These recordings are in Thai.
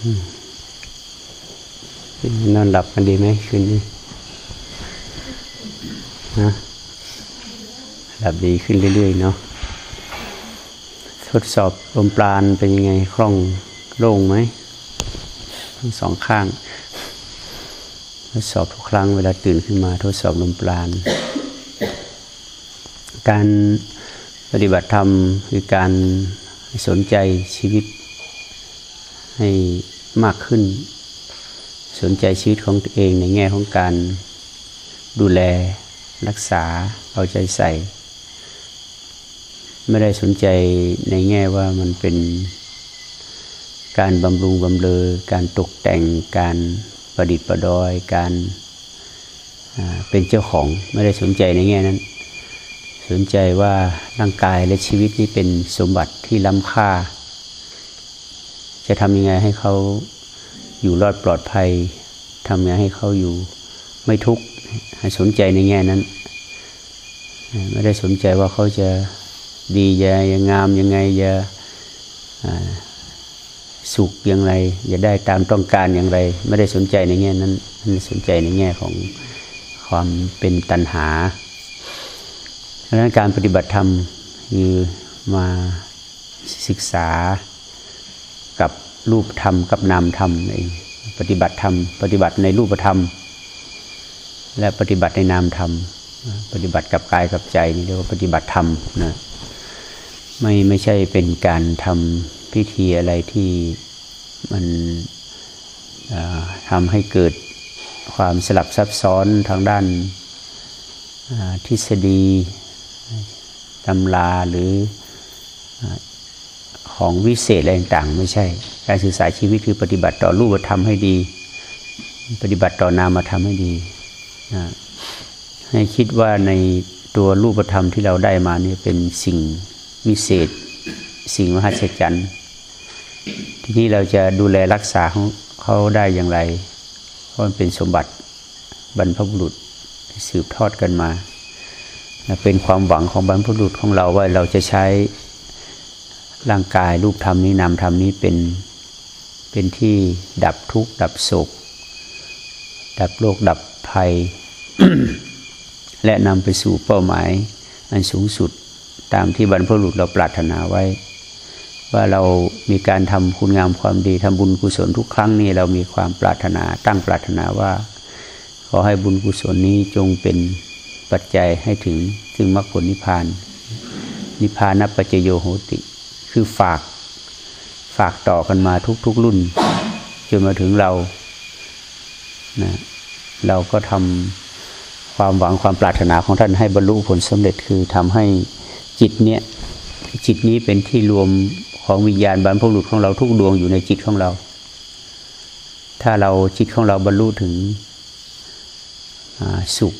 นอนหลับกันดีไหมคืนนี้นะหลับดีขึ้นเรื่อยๆเนาะทดสอบลมปราณเป็นยังไงคล่องโล่งไหมทั้งสองข้างทดสอบทุกครั้งเวลาตื่นขึ้นมาทดสอบลมปราณ การปฏิบัติธรรมคือการสนใจชีวิต ให้มากขึ้น สนใจชีวิตของตัวเองในแง่ของการดูแลรักษาเอาใจใส่ ไม่ได้สนใจในแง่ว่ามันเป็นการบำรุงบำเรอการตกแต่งการประดิษฐ์ประดอย การเป็นเจ้าของไม่ได้สนใจในแง่นั้น สนใจว่าร่างกายและชีวิตนี้เป็นสมบัติที่ล้ำค่า จะทำยังไงให้เขาอยู่รอดปลอดภัยทำยังไงให้เขาอยู่ไม่ทุกข์ให้สนใจในแง่นั้น ไม่ได้สนใจว่าเขาจะดีจะยังงามยังไงจะสุขอย่างไรจะได้ตามต้องการอย่างไร ไม่ได้สนใจในแง่นั้นสนใจในแง่ของความเป็นตัณหาดังนั้นการปฏิบัติธรรมคือมาศึกษา รูปธรรมกับนามธรรมเองปฏิบัติธรรม ปฏิบัติในรูปธรรม และปฏิบัติในนามธรรม ปฏิบัติกับกายกับใจนี่เรียกว่าปฏิบัติธรรมนะไม่ไม่ใช่เป็นการทำพิธีอะไรที่มันทำให้เกิดความสลับซับซ้อนทางด้านทฤษฎีตำราหรือ ของวิเศษอะไรต่างๆ ไม่ใช่ การศึกษาชีวิตคือปฏิบัติต่อรูปธรรมให้ดี ปฏิบัติต่อนามธรรมให้ดีนะให้คิดว่าในตัวรูปธรรมที่เราได้มานี่เป็นสิ่งวิเศษ สิ่งมหัศจรรย์ที่นี่เราจะดูแลรักษาเขาเขาได้อย่างไร เพราะมันเป็นสมบัติบรรพบุรุษสืบทอดกันมา เป็นความหวังของบรรพบุรุษของเราว่าเราจะใช้ ร่างกายรูปธรรมนี้นามธรรมนี้เป็นเป็นที่ดับทุกข์ดับโศกดับโรคดับภัย และนำไปสู่เป้าหมาย อันสูงสุดตามที่บรรพบุรุษเราปรารถนาไว้ ว่าเรามีการทำคุณงามความดีทำบุญกุศลทุกครั้งนี้เรามีความปรารถนาตั้งปรารถนาว่า ขอให้บุญกุศลนี้จงเป็นปัจจัยให้ถึงถึงมรรคผลนิพพาน นิพพานัปัจจโยโหติ คือฝากฝากต่อกันมาทุก ๆรุ่น จนมาถึงเรานะเราก็ทำความหวังความปรารถนาของท่านให้บรรลุผลสำเร็จคือทำให้จิตเนี่ยจิตนี้เป็นที่รวมของวิญญาณบรรพบุรุษของเราทุกดวงอยู่ในจิตของเรา ถ้าเราจิตของเราบรรลุถึงสุข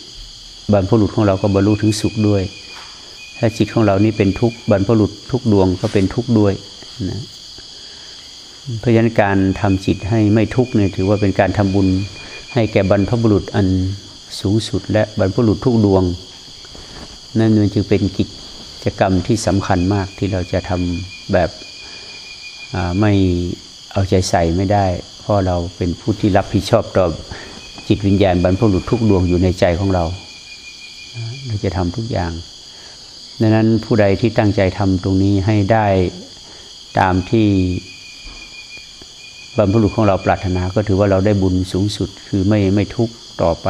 บรรพบุรุษของเราก็บรรลุถึงสุขด้วย ถ้าจิตของเรานี่เป็นทุกข์บรรพบุรุษทุกดวงก็เป็นทุกข์ด้วยนะเพราะฉะนั้นการทำจิตให้ไม่ทุกข์เนี่ยถือว่าเป็นการทำบุญให้แก่บรรพบุรุษอันสูงสุด และบรรพบุรุษทุกดวง นั่นจึงเป็นกิจกรรมที่สำคัญมากที่เราจะทำแบบไม่เอาใจใส่ไม่ได้ เพราะเราเป็นผู้ที่รับผิดชอบต่อจิตวิญญาณบรรพบุรุษทุกดวงอยู่ในใจของเรา เราจะทำทุกอย่าง ดังนั้นผู้ใดที่ตั้งใจทำตรงนี้ให้ได้ตามที่บรรพบุรุษของเราปรารถนา ก็ถือว่าเราได้บุญสูงสุด คือไม่ไม่ทุกข์ต่อไป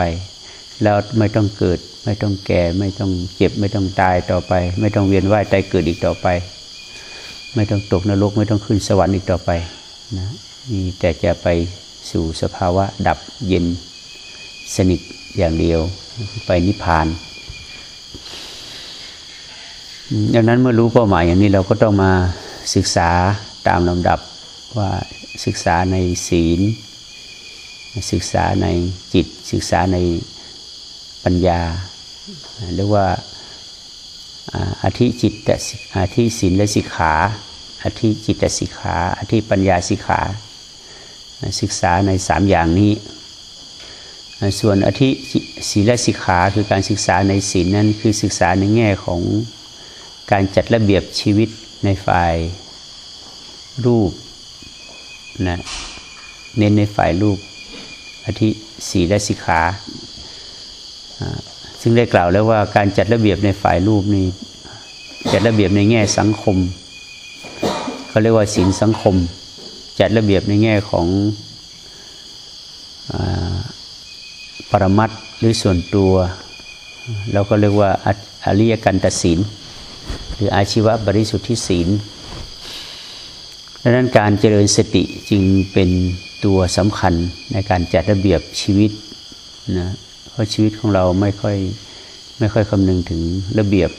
แล้วไม่ต้องเกิด ไม่ต้องแก่ ไม่ต้องเจ็บ ไม่ต้องตายต่อไป ไม่ต้องเวียนว่ายตายเกิดอีกต่อไป ไม่ต้องตกนรก ไม่ต้องขึ้นสวรรค์อีกต่อไปนะมีแต่จะไปสู่สภาวะดับเย็นสนิทอย่างเดียวไปนิพพาน ดังนั้นเมื่อรู้เป้าหมายอย่างนี้เราก็ต้องมาศึกษาตามลำดับว่าศึกษาในศีล ศึกษาในจิต ศึกษาในปัญญาเรียกว่าอาธิจิตอาธิศีลและสิกขาอาธิจิตสิกขาอาธิปัญญาสิกขาศึกษาในสามอย่างนี้ส่วนอธิศีลสิกขาคือการศึกษาในศีลนั้นคือศึกษาในแง่ของ การจัดระเบียบชีวิตในฝ่ายรูปนะเน้นในฝ่ายรูปอาทิสีและสิกขาซึ่งได้กล่าวแล้วว่าการจัดระเบียบในฝ่ายรูปนี้จัดระเบียบในแง่สังคมเขาเรียกว่าศีลสังคม จัดระเบียบในแง่ของปรมัตหรือส่วนตัว เราก็เรียกว่าอริยกันตศีล หรืออาชีวบริสุทธิศีลดังนั้นการเจริญสติจึงเป็นตัวสำคัญในการจัดระเบียบชีวิตนะเพราะชีวิตของเราไม่ค่อยไม่ค่อยคำนึงถึงระเบียบ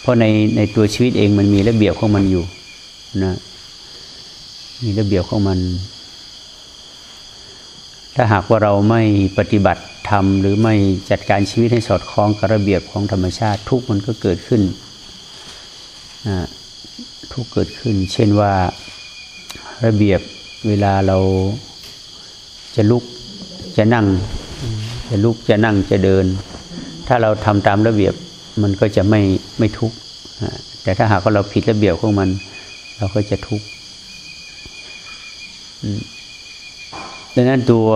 เพราะในในตัวชีวิตเองมันมีระเบียบของมันอยู่นะมีระเบียบของมัน ถ้าหากว่าเราไม่ปฏิบัติธรรมหรือไม่จัดการชีวิตให้สอดคล้องกับระเบียบของธรรมชาติทุกมันก็เกิดขึ้น ทุกเกิดขึ้น เช่นว่าระเบียบเวลาเราจะลุกจะนั่ง จะลุกจะนั่งจะเดิน ถ้าเราทำตามระเบียบมันก็จะไม่ไม่ทุกข์แต่ถ้าหากว่าเราผิดระเบียบของมัน เราก็จะทุกข์ดังนั้นตัว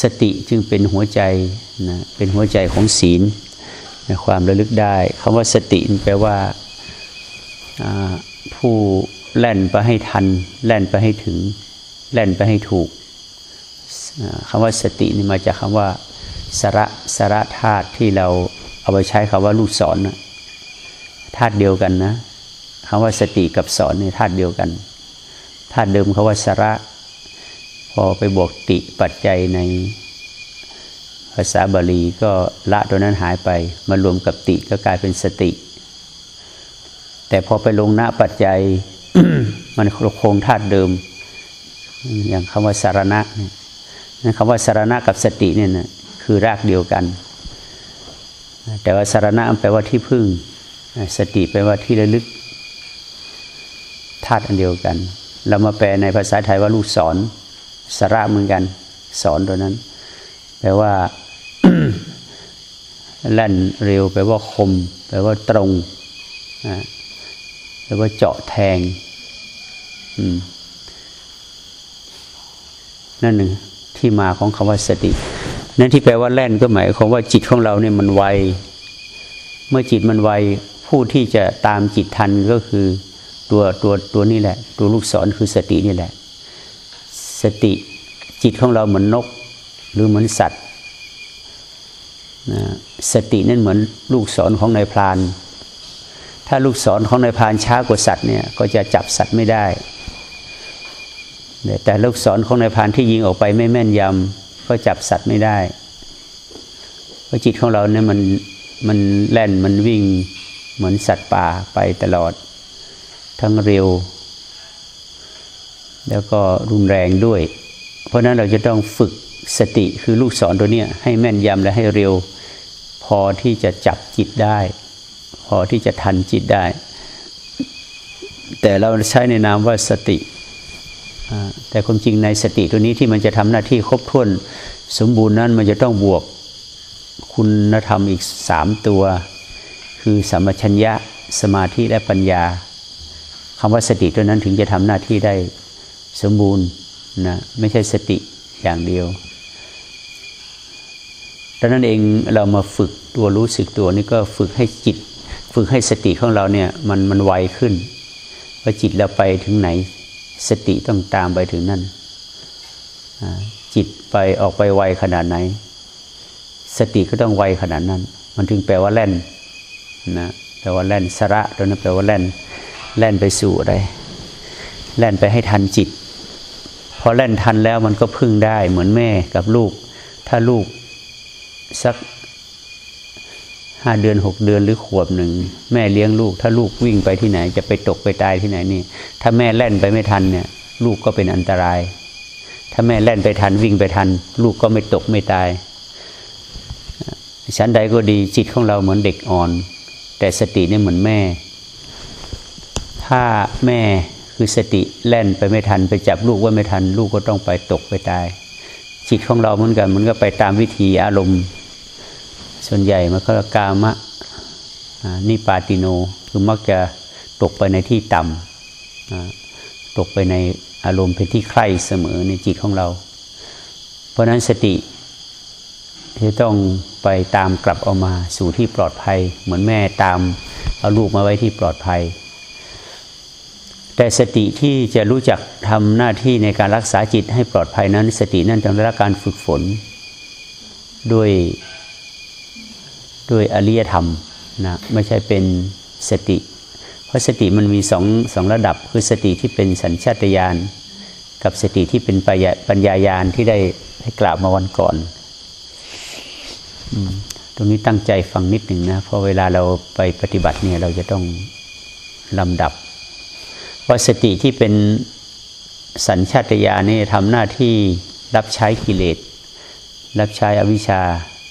สติจึงเป็นหัวใจนะเป็นหัวใจของศีลในความระลึกได้คำว่าสติแปลว่า ผู้แล่นไปให้ทัน แล่นไปให้ถึง แล่นไปให้ถูกคำว่าสตินี่มาจากคำว่าสระสระธาตุที่เราเอาไปใช้คำว่าลูกศรธาตุเดียวกันนะคำว่าสติกับสอนในธาตุเดียวกันธาตุเดิมคำว่าสระ พอไปบวกติปัจจัยในภาษาบาลีก็ละตัวนั้นหายไปมารวมกับติก็กลายเป็นสติ แต่พอไปลงหน้าปัจจัย มันคงธาตุเดิม อย่างคำว่าสารณะนั่คำว่าสารณะกับสติเนี่ยนะคือรากเดียวกัน แต่ว่าสารณะแปลว่าที่พึ่ง สติแปลว่าที่ระลึกธาตุอันเดียวกัน เรามาแปลในภาษาไทยว่าลูกศรสาระเหมือนกัน สอนตัวนั้น แปลว่าแล่นเร็ว แปลว่าคม แปลว่าตรงแปลว่าเจาะแทงนั่นหนึ่งที่มาของคำว่าสติ นั่นที่แปลว่าแล่นก็หมายความว่าจิตของเราเนี่ยมันไว เมื่อจิตมันไวผู้ที่จะตามจิตทันก็คือตัวตัวตัวนี้แหละ ตัวลูกศรคือสตินี่แหละ สติจิตของเราเหมือนนก หรือเหมือนสัตว์นะสตินั่นเหมือนลูกศรของนายพราน ถ้าลูกศรของนายพานช้ากว่าสัตว์เนี่ยก็จะจับสัตว์ไม่ได้ แต่ลูกศรของนายพานที่ยิงออกไปไม่แม่นยำก็จับสัตว์ไม่ได้เพราะจิตของเราเนี่ยมันมันแล่นมันวิ่งเหมือนสัตว์ป่าไปตลอด ทั้งเร็ว แล้วก็รุนแรงด้วย เพราะนั้นเราจะต้องฝึกสติคือลูกศรตัวนี้ให้แม่นยำและให้เร็ว พอที่จะจับจิตได้ พอที่จะทันจิตได้ แต่เราใช้ในนามว่าสติ แต่ความจริงในสติตัวนี้ที่มันจะทำหน้าที่ครบถ้วนสมบูรณ์นั้นมันจะต้องบวกคุณธรรมอีกสามตัว คือสัมชัญญะสมาธิและปัญญาคำว่าสติตัวนั้นถึงจะทำหน้าที่ได้สมบูรณ์นะไม่ใช่สติอย่างเดียวดังนั้นเองเรามาฝึกตัวรู้สึกตัวนี่ก็ฝึกให้จิต ฝึกให้สติของเราเนี่ยมันมันไวขึ้นว่าจิตเราไปถึงไหน สติต้องตามไปถึงนั่นจิตไปออกไปไวขนาดไหน สติก็ต้องไวขนาดนั้น มันถึงแปลว่าแล่นนะแปลว่าแล่นสระตัวนั้นแปลว่าแล่นแล่นไปสู่อะไรแล่นไปให้ทันจิตพอเล่นทันแล้วมันก็พึ่งได้เหมือนแม่กับลูก ถ้าลูกสัก ห้าเดือนหกเดือนหรือขวบหนึ่งแม่เลี้ยงลูก ถ้าลูกวิ่งไปที่ไหน จะไปตกไปตายที่ไหนนี่ ถ้าแม่เล่นไปไม่ทันเนี่ย ลูกก็เป็นอันตราย ถ้าแม่เล่นไปทันวิ่งไปทัน ลูกก็ไม่ตกไม่ตายชั้นใดก็ดีจิตของเราเหมือนเด็กอ่อน แต่สตินี่เหมือนแม่ ถ้าแม่คือสติแล่นไปไม่ทัน ไปจับลูกว่าไม่ทัน ลูกก็ต้องไปตกไปตาย จิตของเราเหมือนกันมันก็ไปตามวิธีอารมณ์ ส่วนใหญ่มันก็กามะนิปาติโน คือมักจะตกไปในที่ต่ำตกไปในอารมณ์เป็นที่ใคร่เสมอในจิตของเรา เพราะนั้นสติที่ต้องไปตามกลับออกมาสู่ที่ปลอดภัย เหมือนแม่ตามเอาลูกมาไว้ที่ปลอดภัย แต่สติที่จะรู้จักทำหน้าที่ในการรักษาจิตให้ปลอดภัยนั้น สตินั้นต้องได้รับการฝึกฝน ด้วย ด้วยอริยธรรมนะไม่ใช่เป็นสติ เพราะสติมันมีสองสองระดับ คือสติที่เป็นสัญชาตญาณกับสติที่เป็นปัญญาญาณที่ได้ให้กล่าวมาวันก่อนตรงนี้ตั้งใจฟังนิดหนึ่งนะเพราะเวลาเราไปปฏิบัติเนี่ยเราจะต้องลำดับว่าะสติที่เป็นสัญชาตญาณนี่ทำหน้าที่รับใช้กิเลส รับใช้อวิชชา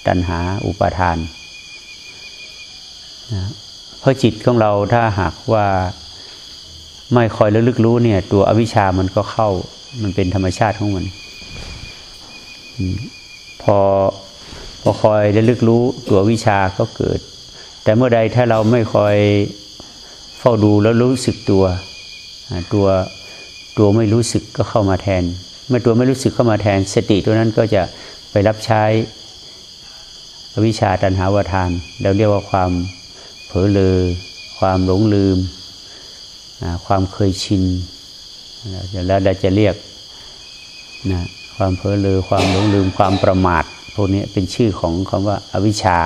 ตัณหา อุปาทาน นะเพราะจิตของเราถ้าหากว่าไม่คอยระลึกรู้เนี่ย ตัวอวิชามันก็เข้ามันเป็นธรรมชาติของมัน พอพอคอยระลึกรู้ตัววิชาก็เกิด แต่เมื่อใดถ้าเราไม่คอยเฝ้าดูแล้วรู้สึกตัว ตัวตัวไม่รู้สึกก็เข้ามาแทน เมื่อตัวไม่รู้สึกเข้ามาแทน สติตัวนั้นก็จะไปรับใช้วิชาตันหาวทาน เราเรียกว่าความ เผลอเลอความหลงลืม ความเคยชินแล้วเราจะเรียกนะความเผลอเลอความหลงลืมความประมาทพวกนี้เป็นชื่อของคำว่าอวิชชา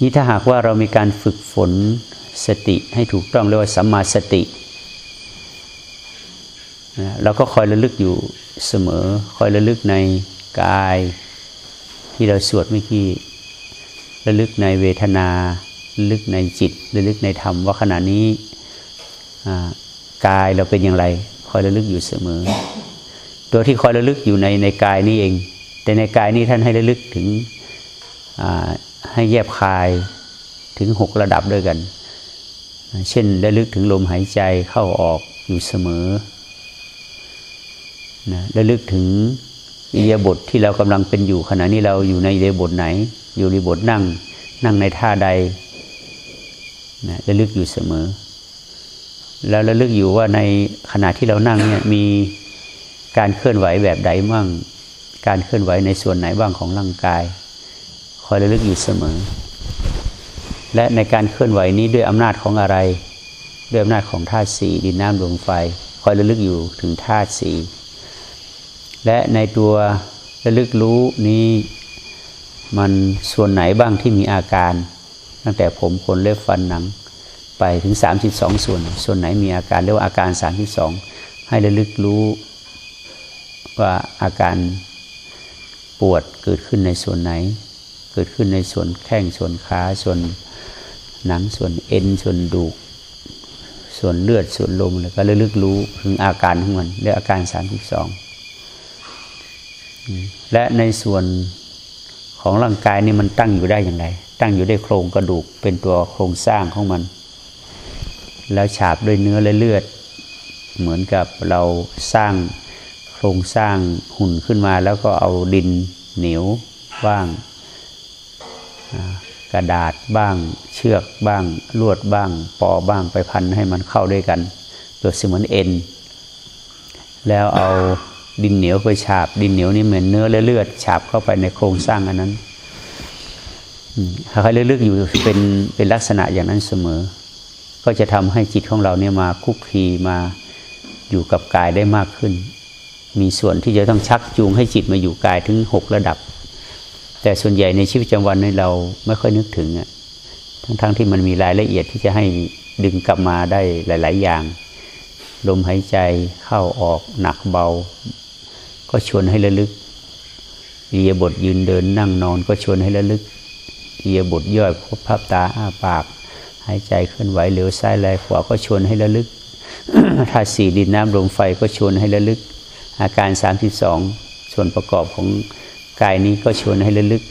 นี่ถ้าหากว่าเรามีการฝึกฝนสติให้ถูกต้องเรียกว่าสัมมาสติเราก็คอยระลึกอยู่เสมอ คอยระลึกในกายที่เราสวดเมื่อกี้ ระลึกในเวทนาระลึกในจิตระลึกในธรรมว่าขณะนี้กายเราเป็นอย่างไร คอยระลึกอยู่เสมอ ตัวที่คอยระลึกอยู่ในในกายนี้เอง แต่ในกายนี้ท่านให้ระลึกถึงให้แยบคายถึงหกระดับด้วยกัน เช่นระลึกถึงลมหายใจเข้าออกอยู่เสมอนะระลึกถึงอิยาบทที่เรากำลังเป็นอยู่ขณะนี้เราอยู่ในอิยาบทไหน อยู่ในบทนั่ง นั่งในท่าใดนะระลึกอยู่เสมอ แล้วระลึกอยู่ว่าในขณะที่เรานั่งเนี่ยมีการเคลื่อนไหวแบบใดมั่ง การเคลื่อนไหวในส่วนไหนบ้างของร่างกาย คอยระลึกอยู่เสมอ และในการเคลื่อนไหวนี้ด้วยอำนาจของอะไร ด้วยอำนาจของธาตุสี่ดินน้ำลมไฟ คอยระลึกอยู่ถึงธาตุสี่และในตัวระลึกรู้นี้ มันส่วนไหนบ้างที่มีอาการ ตั้งแต่ผมขนเล็บฟันหนัง ไปถึง 32 ส่วน ส่วนไหนมีอาการเรียกว่าอาการ 32 ให้ระลึกรู้ว่าอาการปวดเกิดขึ้นในส่วนไหน เกิดขึ้นในส่วนแข้งส่วนขาส่วนหนังส่วนเอ็นส่วนดูก ส่วนเลือดส่วนลมแล้วก็ระลึกรู้ถึงอาการของมันเรียกอาการ 32 และในส่วน ของร่างกายนี่มันตั้งอยู่ได้อย่างไร ตั้งอยู่ได้โครงกระดูกเป็นตัวโครงสร้างของมัน แล้วฉาบด้วยเนื้อและเลือด เหมือนกับเราสร้างโครงสร้างหุ่นขึ้นมา แล้วก็เอาดินเหนียวบ้างกระดาษบ้าง เชือกบ้าง ลวดบ้าง ปอบ้างไปพันให้มันเข้าด้วยกันตัวเสมือนเอ็น แล้วเอา ดินเหนียวไปฉาบ ดินเหนียวนี่เหมือนเนื้อและเลือดฉาบเข้าไปในโครงสร้างอันนั้นถ้าใครเลือกอยู่เป็นเป็นลักษณะอย่างนั้นเสมอ ก็จะทำให้จิตของเราเนี่ยมาคุกคีมาอยู่กับกายได้มากขึ้น มีส่วนที่จะต้องชักจูงให้จิตมาอยู่กายถึงหกระดับ แต่ส่วนใหญ่ในชีวิตประจำวันในเราไม่ค่อยนึกถึงอะทั้งๆทที่มันมีรายละเอียดที่จะให้ดึงกลับมาได้หลาย ๆ อย่าง ลมหายใจเข้าออกหนักเบา ก็ชวนให้ระลึกเอียบทยืนเดินนั่งนอน ก็ชวนให้ระลึกเอียบทย่อยพบภาพตาอ้าปาก หายใจเคลื่อนไหวเหลวซ้ายแลขวาก็ชวนให้ระลึกธาตุสี่ดินน้ำลมไฟก็ชวนให้ระลึก อาการสามสิบสองส่วนประกอบของกายนี้ก็ชวนให้ระลึก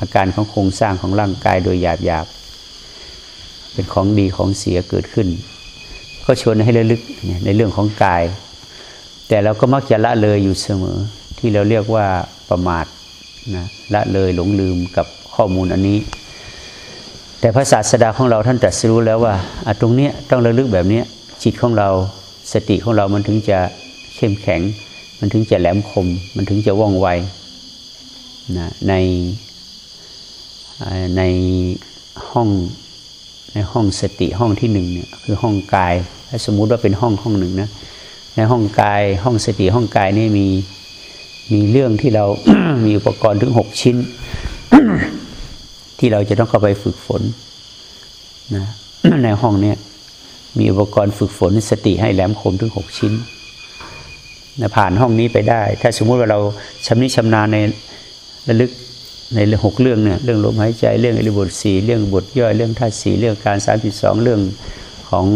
อาการของโครงสร้างของร่างกายโดยหยาบหยาบเป็นของดีของเสียเกิดขึ้น ก็ชวนให้ระลึกในเรื่องของกาย แต่เราก็มักจะละเลยอยู่เสมอ ที่เราเรียกว่าประมาทนะละเลยหลงลืมกับข้อมูลอันนี้ แต่พระศาสดาของเราท่านตรัสรู้แล้วว่าตรงนี้ต้องระลึกแบบนี้จิตของเราสติของเรามันถึงจะเข้มแข็ง มันถึงจะแหลมคม มันถึงจะว่องไวนะในในห้องในห้องสติห้องที่หนึ่งเนี่ยคือห้องกายถ้าสมมุติว่าเป็นห้องห้องหนึ่งนะ ในห้องกายห้องสติห้องกายนี่มีมีเรื่องที่เรา มีอุปกรณ์ถึงหกชิ้น ที่เราจะต้องเข้าไปฝึกฝนนะในห้องเนี้ยมีอุปกรณ์ฝึกฝนสติให้แหลมคมถึงหกชิ้นนะผ่านห้องนี้ไปได้ ถ้าสมมุติว่าเราชำนิชำนาญในระลึกในหกเรื่องเนี่ยเรื่องลมหายใจเรื่องอริบทสีเรื่องบทย่อยเรื่องธาตุสีเรื่องการสามสิบสองเรื่องของ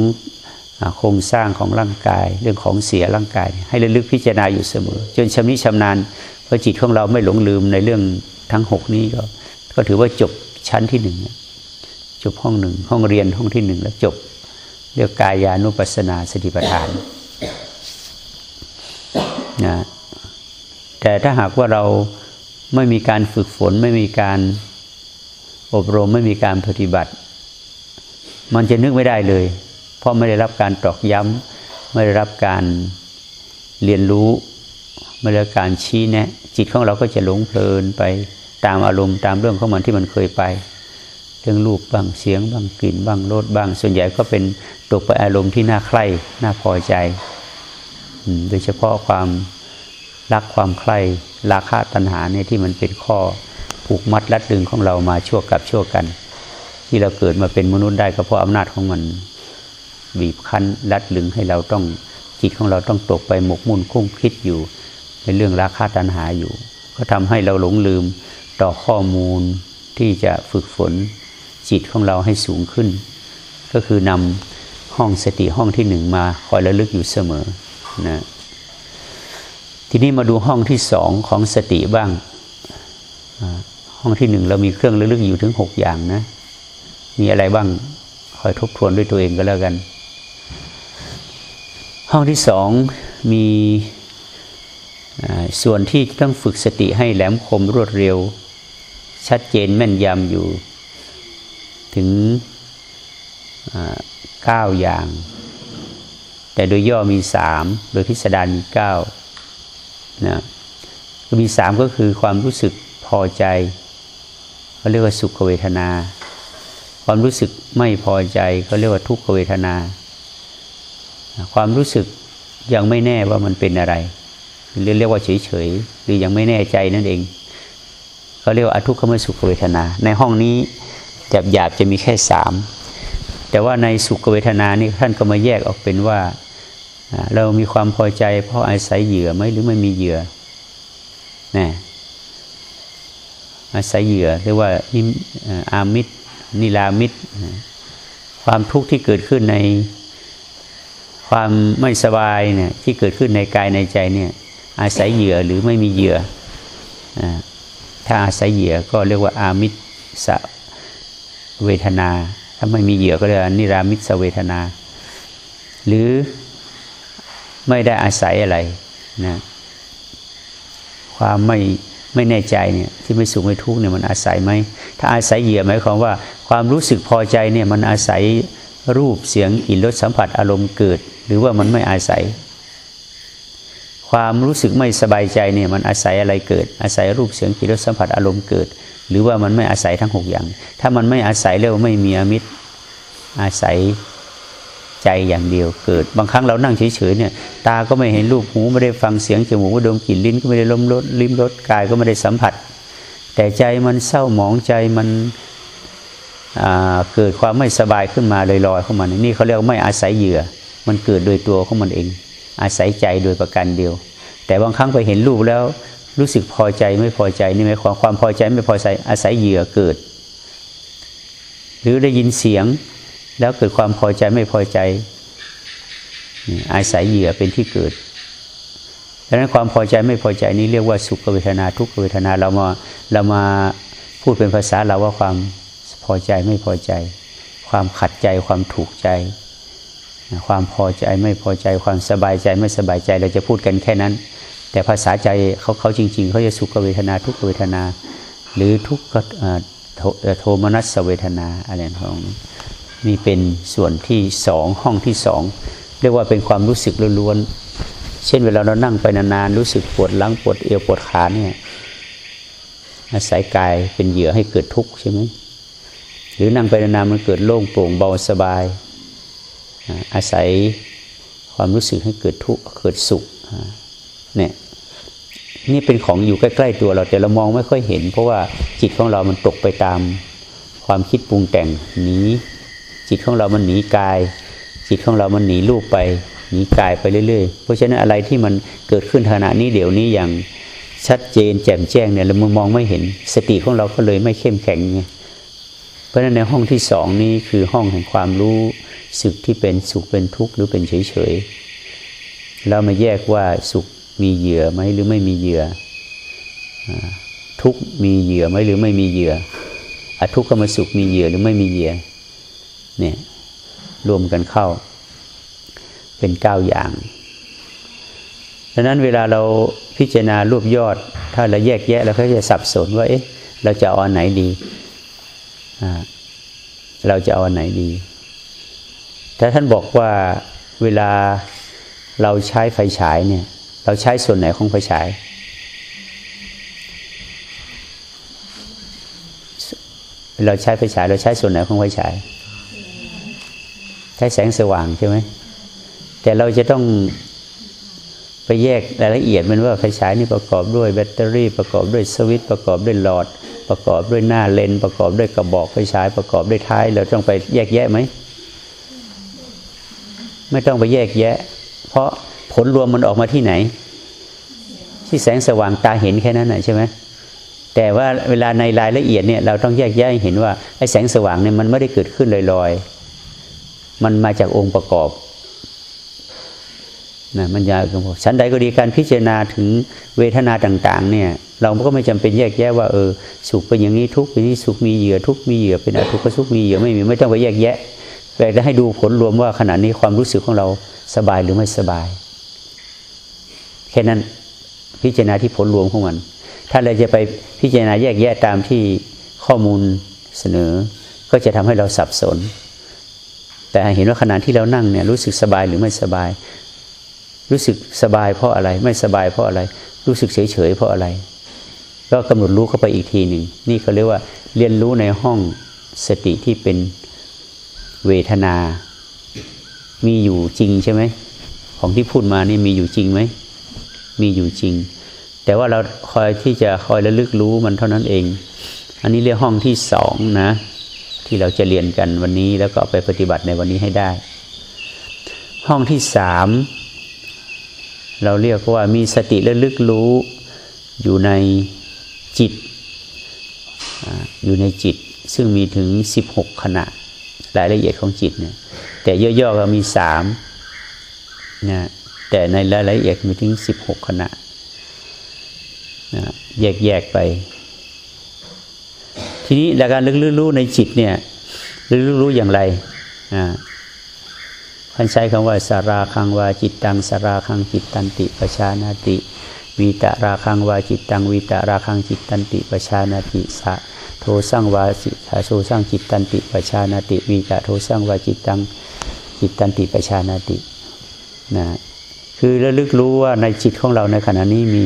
โครงสร้างของร่างกาย เรื่องของเสียร่างกาย ให้ระลึกพิจารณาอยู่เสมอ จนชำนิชำนาญพอจิตของเราไม่หลงลืมในเรื่องทั้งหกนี้ก็ก็ถือว่าจบชั้นที่หนึ่งจบห้องหนึ่งห้องเรียนห้องที่หนึ่งแล้วจบเรียกกายานุปัสสนาสติปัฏฐานนะแต่ถ้าหากว่าเราไม่มีการฝึกฝน ไม่มีการอบรมไม่มีการปฏิบัติ มันจะนึกไม่ได้เลย เพราะไม่ได้รับการตอกย้ำไม่ได้รับการเรียนรู้ ไม่ได้รับการชี้แนะ จิตของเราก็จะหลงเพลินไปตามอารมณ์ตามเรื่องของมันที่มันเคยไป เรื่องรูปบ้างเสียงบ้างกลิ่นบ้างรสบ้าง ส่วนใหญ่ก็เป็นตกไปอารมณ์ที่น่าใคร่น่าพอใจโดยเฉพาะความรักความใคร่ราคะตัณหาเนี่ยที่มันเป็นข้อผูกมัดรัดดึงของเรามาชั่วกับชั่วกัน ที่เราเกิดมาเป็นมนุษย์ได้ก็เพราะอำนาจของมัน บีบคั้นรัดลึงให้เราต้องจิตของเราต้องตกไปหมกมุ่นคุ้มคิดอยู่ ในเรื่องราคะตัณหาอยู่ ก็ทำให้เราหลงลืมต่อข้อมูลที่จะฝึกฝนจิตของเราให้สูงขึ้น ก็คือนำห้องสติห้องที่หนึ่งมาคอยระลึกอยู่เสมอนะทีนี้มาดูห้องที่สองของสติบ้าง ห้องที่หนึ่งเรามีเครื่องระลึกอยู่ถึงหกอย่างนะ มีอะไรบ้างคอยทบทวนด้วยตัวเองก็แล้วกัน ห้องที่สองมีส่วนที่ต้องฝึกสติให้แหลมคมรวดเร็ว ชัดเจนแม่นยำอยู่ ถึงเก้าอย่าง แต่โดยย่อมีสามโดยพิสดารมีเก้านะมีสามก็คือความรู้สึกพอใจเขาเรียกว่าสุขเวทนา ความรู้สึกไม่พอใจเขาเรียกว่าทุกขเวทนา ความรู้สึกยังไม่แน่ว่ามันเป็นอะไรเรียกว่าเฉยๆหรือยังไม่แน่ใจนั่นเองเขาเรียกว่าอทุกขมสุขเวทนา ในห้องนี้หยาบหยาบจะมีแค่สามแต่ว่าในสุขเวทนานี่ท่านก็มาแยกออกเป็นว่า เรามีความพอใจ เพราะอาศัยเหยื่อไหมหรือไม่มีเหยื่อนะอาศัยเหยื่อเรียกว่านิอามิตรนิลามิตร ความทุกข์ที่เกิดขึ้นใน ความไม่สบายเนี่ยที่เกิดขึ้นในกายในใจเนี่ยอาศัยเหยื่อหรือไม่มีเหยื่อถ้าอาศัยเหยื่อก็เรียกว่าอามิตสเวทนา ถ้าไม่มีเหยื่อก็เรียกนิรามิตสเวทนา หรือไม่ได้อาศัยอะไรนะความไม่ไม่แน่ใจเนี่ยที่ไม่สุขไม่ทุกข์เนี่ยมันอาศัยไหมถ้าอาศัยเหยื่อหมายความว่า ความรู้สึกพอใจเนี่ยมันอาศัย รูปเสียงกลิ่นรสสัมผัสอารมณ์เกิด หรือว่ามันไม่อาศัย ความรู้สึกไม่สบายใจเนี่ยมันอาศัยอะไรเกิด อาศัยรูปเสียงกลิ่นรสสัมผัสอารมณ์เกิด หรือว่ามันไม่อาศัยทั้งหกอย่าง ถ้ามันไม่อาศัยเรียกว่าไม่มีอมิตรอาศัยใจอย่างเดียวเกิด บางครั้งเรานั่งเฉยๆเนี่ยตาก็ไม่เห็นรูปหูไม่ได้ฟังเสียงจมูกไม่ดมกลิ่นลิ้นก็ไม่ได้ลมรสลิ้มรสกายก็ไม่ได้สัมผัส แต่ใจมันเศร้าหมองใจมัน เกิดความไม่สบายขึ้นมาลอยๆเข้ามานี่เขาเรียกไม่อาศัยเหยื่อ มันเกิดโดยตัวของมันเอง อาศัยใจโดยประการเดียว แต่บางครั้งไปเห็นรูปแล้วรู้สึกพอใจไม่พอใจนี่หมายความความพอใจไม่พอใจอาศัยเหยื่อเกิด หรือได้ยินเสียงแล้วเกิดความพอใจไม่พอใจ อาศัยเหยื่อเป็นที่เกิดดังนั้นความพอใจไม่พอใจนี้เรียกว่าสุขเวทนาทุกขเวทนาเรามาเรามาพูดเป็นภาษาเราว่าความ พอใจไม่พอใจ ความขัดใจความถูกใจ ความพอใจไม่พอใจความสบายใจไม่สบายใจเราจะพูดกันแค่นั้น แต่ภาษาใจเขาเขาจริง ๆเขาจะสุขเวทนาทุกเวทนา หรือทุกขโทมนัสเวทนาอะไรของนี่เป็นส่วนที่สองห้องที่สองเรียกว่าเป็นความรู้สึกล้วนๆเช่นเวลาเรานั่งไปนานๆรู้สึกปวดหลังปวดเอวปวดขาเนี่ยอาศัยกายเป็นเหยื่อให้เกิดทุกข์ใช่ไหม หรือนั่งไปนานๆมันเกิดโล่งโปร่งเบาสบาย อาศัยความรู้สึกให้เกิดทุกข์เกิดสุขเนี่ยนี่เป็นของอยู่ใกล้ ๆ ตัวเราแต่เรามองไม่ค่อยเห็น เพราะว่าจิตของเรามันตกไปตามความคิดปรุงแต่งหนีจิตของเรามันหนีกาย จิตของเรามันหนีรูปไปหนีกายไปเรื่อยๆ เพราะฉะนั้นอะไรที่มันเกิดขึ้นขณะนี้เดี๋ยวนี้อย่างชัดเจนแจ่มแจ้งเนี่ยเรามองไม่เห็นสติของเราก็เลยไม่เข้มแข็งไง เพราะฉะนั้นในห้องที่สองนี้คือห้องแห่งความรู้สึกที่เป็นสุขเป็นทุกข์หรือเป็นเฉยๆเรามาแยกว่าสุขมีเหยื่อไหมหรือไม่มีเหยื่อทุกมีเหยื่อไหมหรือไม่มีเหยื่ออทุกขมสุขมีเหยื่อหรือไม่มีเหยื่อเนี่ยรวมกันเข้า เป็นเก้าอย่างดังนั้นเวลาเราพิจารณารวบยอด ถ้าเราแยกแยะเราก็จะสับสนว่าเอ๊ะเราจะเอาอันไหนดี เราจะเอาอันไหนดี แต่ท่านบอกว่าเวลาเราใช้ไฟฉายเนี่ย เราใช้ส่วนไหนของไฟฉาย เราใช้ไฟฉาย เราใช้ส่วนไหนของไฟฉาย ใช้แสงสว่างใช่ไหมแต่เราจะต้องไปแยกรายละเอียดมันว่าไฟฉายนี่ประกอบด้วยแบตเตอรี่ประกอบด้วยสวิตช์ประกอบด้วยหลอด ประกอบด้วยหน้าเลนประกอบด้วยกระบอกไฟฉายประกอบด้วยท้าย เราต้องไปแยกแยะไหมไม่ต้องไปแยกแยะ เพราะผลรวมมันออกมาที่ไหน ที่แสงสว่างตาเห็นแค่นั้นนะใช่ไหมแต่ว่าเวลาในรายละเอียดเนี่ยเราต้องแยกแยะเห็นว่าไอ้แสงสว่างเนี่ยมันไม่ได้เกิดขึ้นลอยๆ มันมาจากองค์ประกอบนะมันยาวกันหมดชั้นใดก็ดีการพิจารณาถึงเวทนาต่าง ๆ เนี่ย เราก็ไม่จำเป็นแยกแยะว่าเออสุขเป็นอย่างนี้ทุกข์เป็นนี้สุขมีเหยื่อทุกข์มีเหยื่อเป็นอทุกข์สุขมีเหยื่อไม่มีไม่ต้องไปแยกแยะแต่จะให้ดูผลรวมว่าขณะนี้ความรู้สึกของเราสบายหรือไม่สบาย แค่นั้นพิจารณาที่ผลรวมของมัน ถ้าเราจะไปพิจารณาแยกแยะตามที่ข้อมูลเสนอ ก็จะทำให้เราสับสน แต่เห็นว่าขณะที่เรานั่งเนี่ยรู้สึกสบายหรือไม่สบาย รู้สึกสบายเพราะอะไร ไม่สบายเพราะอะไร รู้สึกเฉยเฉยเพราะอะไร ก็กำหนดรู้เข้าไปอีกทีหนึ่งนี่เขาเรียกว่าเรียนรู้ในห้องสติที่เป็นเวทนา มีอยู่จริงใช่ไหมของที่พูดมานี่มีอยู่จริงไหมมีอยู่จริง แต่ว่าเราคอยที่จะคอยระลึกรู้มันเท่านั้นเอง อันนี้เรียกห้องที่สองนะ ที่เราจะเรียนกันวันนี้แล้วก็ไปปฏิบัติในวันนี้ให้ได้ ห้องที่สามเราเรียกว่ามีสติระลึกรู้อยู่ใน จิตอยู่ในจิต ซึ่งมีถึงสิบหกขณะรายละเอียดของจิตเนี่ยแต่ย่อๆก็มีสามนะแต่ในรายละเอียดมีถึงสิบหกขณะนะแยกๆไป ทีนี้การลึกรู้ในจิตเนี่ยลึกรู้อย่างไรท่านใช้คำว่าสาราคังวาจิตตังสาราคังจิตตันติปชานาติ วีตาราคังวาจิตตังวีตาราคังจิตตันติปชานาติสะโทสร้างวาจิตโทสร้างจิตตันติปชานาติวีตาโทสร้างวาจิตตังจิตตันติปชานาตินะคือระลึกรู้ว่าในจิตของเราในขณะนี้มี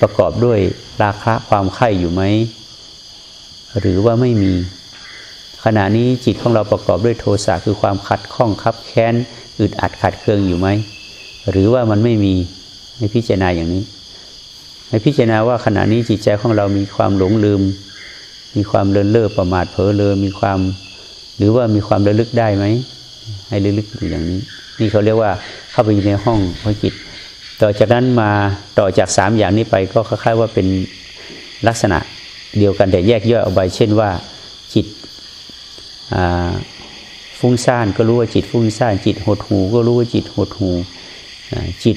ประกอบด้วยราคะความไข่อยู่ไหมหรือว่าไม่มี ขณะนี้จิตของเราประกอบด้วยโทสะคือความขัดข้องคับแค้นอึดอัดขัดเคืองอยู่ไหมหรือว่ามันไม่มี ในพิจารณาอย่างนี้ในพิจารณาว่าขณะนี้จิตใจของเรามีความหลงลืม มีความเลินเล่อประมาทเผลอเลอมีความ หรือว่ามีความระลึกได้ไหมให้ระลึกอยู่อย่างนี้ นี่เขาเรียกว่าเข้าไปอยู่ในห้องพระจิต ต่อจากนั้นมาต่อจากสามอย่างนี้ไปก็คล้ายๆว่าเป็นลักษณะเดียวกันแต่แยกย่อยออกไปเช่นว่าจิตฟุ้งซ่านก็รู้ว่าจิตฟุ้งซ่าน จิตหดหูก็รู้ว่าจิตหดหูจิต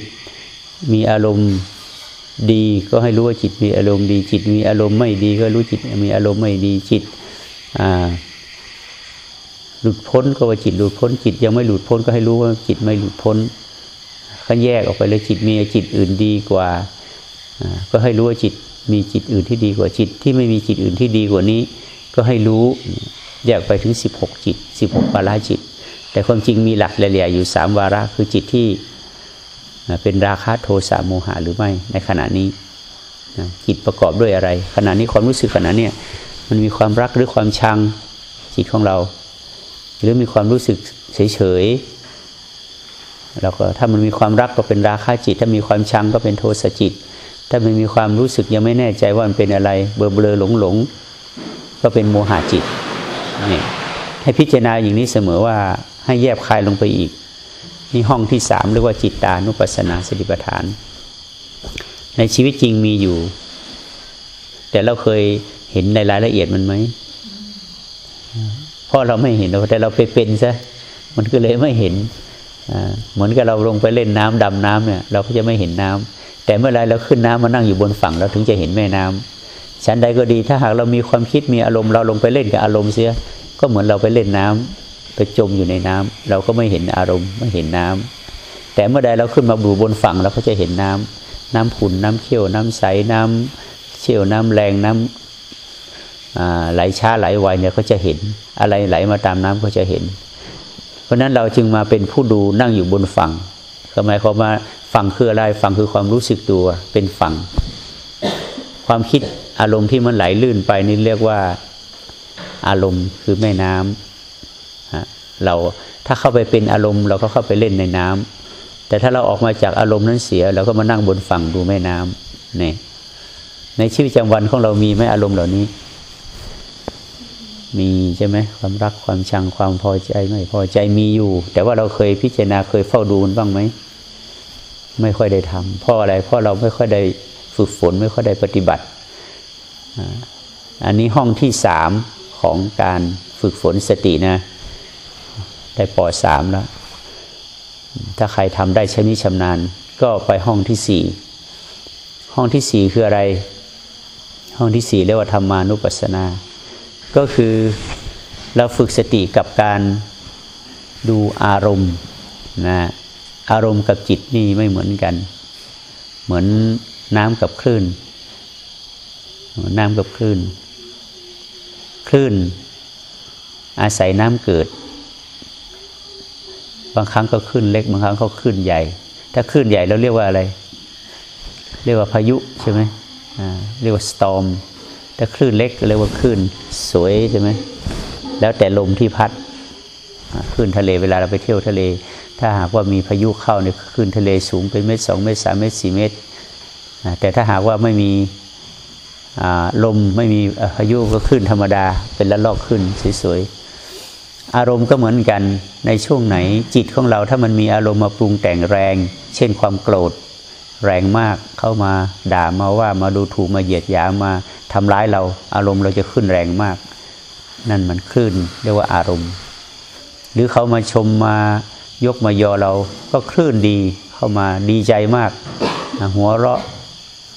มีอารมณ์ดีก็ให้รู้ว่าจิตมีอารมณ์ดีจิต มีอารมณ์ไม่ดีก็รู้จิต มีอารมณ์ไม่ดีจิตหลุดพ้นก็ว่าจิตหลุดพ้นจิต ยังไม่หลุดพ้นก็ให้รู้ว่าจิตไม่หลุดพ้นก็แยกออกไปเลยจิตมีจิตอื่นดีกว่าก็ให้รู้ว่าจิตมีจิตอื่นที่ดีกว่าจิต ที่ไม่มีจิตอื่นที่ดีกว่านี้ ก็ให้รู้แยกไปถึงสิบหกจิตสิบหกปาราจิต แต่ความจริงมีหลักเลี่ยอยู่สามวาระคือจิตที่ เป็นราคะโทสะโมหะหรือไม่ในขณะนี้จิตประกอบด้วยอะไร ขณะนี้ความรู้สึกขณะนี้มันมีความรักหรือความชังจิตของเรา หรือมีความรู้สึกเฉยๆเราก็ถ้ามันมีความรักก็เป็นราคะจิต ถ้ามีความชังก็เป็นโทสะจิต ถ้ามันมีความรู้สึกยังไม่แน่ใจว่ามันเป็นอะไร เบลอเบลอหลงหลงก็เป็นโมหะจิตนี่ให้พิจารณาอย่างนี้เสมอว่าให้แยบคายลงไปอีก นี่ห้องที่สามเรียกว่าจิตตานุปัสสนาสติปัฏฐาน ในชีวิตจริงมีอยู่ แต่เราเคยเห็นในรายละเอียดมันไหมเพราะเราไม่เห็นแต่เราไปเป็นซะมันก็เลยไม่เห็นเหมือนกับเราลงไปเล่นน้ำดำน้ำเนี่ย เราก็จะไม่เห็นน้ำแต่เมื่อไรเราขึ้นน้ำมานั่งอยู่บนฝั่งเราถึงจะเห็นแม่น้ำชั้นใดก็ดีถ้าหากเรามีความคิดมีอารมณ์เราลงไปเล่นกับอารมณ์เสีย ก็เหมือนเราไปเล่นน้ำ ไปจมอยู่ในน้ำเราก็ไม่เห็นอารมณ์ไม่เห็นน้ำแต่เมื่อใดเราขึ้นมาบูบนฝั่งเราก็จะเห็นน้ำน้ำขุ่นน้ำเขี้ยวน้ำใสน้ำเชี่ยวน้ำแรงน้ำไหลช้าไหลไวเนี่ยก็จะเห็นอะไรไหลมาตามน้ำก็จะเห็น เพราะนั้นเราจึงมาเป็นผู้ดูนั่งอยู่บนฝั่งหมายความาฝั่งคืออะไรฝั่งคือความรู้สึกตัวเป็นฝั่ง ความคิดอารมณ์ที่มันไหลลื่นไปนี่เรียกว่าอารมณ์คือแม่น้ำ เราถ้าเข้าไปเป็นอารมณ์ เราก็เข้าไปเล่นในน้ำแต่ถ้าเราออกมาจากอารมณ์นั้นเสีย เราก็มานั่งบนฝั่งดูแม่น้ำนี่ในชีวิตประจำวันของเรามีไหมอารมณ์เหล่านี้ มีใช่ไหมความรักความชังความพอใจไม่พอใจมีอยู่ แต่ว่าเราเคยพิจารณาเคยเฝ้าดูมันบ้างไหมไม่ค่อยได้ทำเพราะอะไรเพราะเราไม่ค่อยได้ฝึกฝนไม่ค่อยได้ปฏิบัติอันนี้ห้องที่สามของการฝึกฝนสตินะ ได้ปอสามแล้ว ถ้าใครทำได้ชนิชำนาญ ก็ไปห้องที่สี่ห้องที่สี่คืออะไร ห้องที่สี่เรียกว่าธรรมานุปัสสนา ก็คือเราฝึกสติกับการดูอารมณ์นะอารมณ์กับจิตนี่ไม่เหมือนกัน เหมือนน้ำกับคลื่น น้ำกับคลื่น คลื่น อาศัยน้ำเกิด บางครั้งก็ขึ้นเล็ก บางครั้งก็ขึ้นใหญ่ ถ้าขึ้นใหญ่เราเรียกว่าอะไร เรียกว่าพายุใช่ไหมเรียกว่าสตอมถ้าคลื่นเล็กเรียกว่าคลื่นสวยใช่ไหมแล้วแต่ลมที่พัดคลื่นทะเลเวลาเราไปเที่ยวทะเล ถ้าหากว่ามีพายุเข้าเนี่ยขึ้นทะเลสูงเป็นเมตรสองเมตรสามเมตรสี่เมตร แต่ถ้าหากว่าไม่มีลมไม่มีพายุก็ขึ้นธรรมดา เป็นละลอกขึ้นสวยๆ อารมณ์ก็เหมือนกันในช่วงไหนจิตของเราถ้ามันมีอารมณ์มาปรุงแต่งแรง เช่นความโกรธ แรงมากเข้ามาด่ามาว่ามาดูถูกมาเหยียดหยามมาทำร้ายเราอารมณ์เราจะขึ้นแรงมาก นั่นมันคลื่นเรียกว่าอารมณ์ หรือเขามาชมมายกมายอเราก็คลื่นดีเข้ามาดีใจมาก หัวเราะ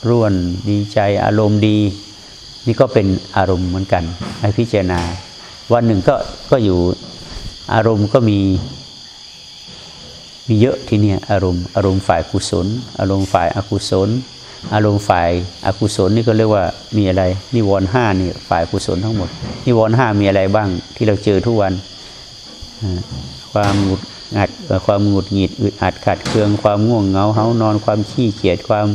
ร่วนดีใจอารมณ์ดี นี่ก็เป็นอารมณ์เหมือนกันให้พิจารณา วันหนึ่งก็ก็อยู่อารมณ์ก็มีมีเยอะที่นี่อารมณ์อารมณ์ฝ่ายกุศล อารมณ์ฝ่ายอกุศล อารมณ์ฝ่ายอกุศลนี่ก็เรียกว่ามีอะไรนิวรณ์ห้านี่ฝ่ายกุศลทั้งหมดนิวรณ์ห้ามีอะไรบ้างที่เราเจอทุกวันความหงุดอัดความหงุดหงิดอึดอัดขัดเคืองความง่วงเหงาเฮานอนความขี้เกียจความ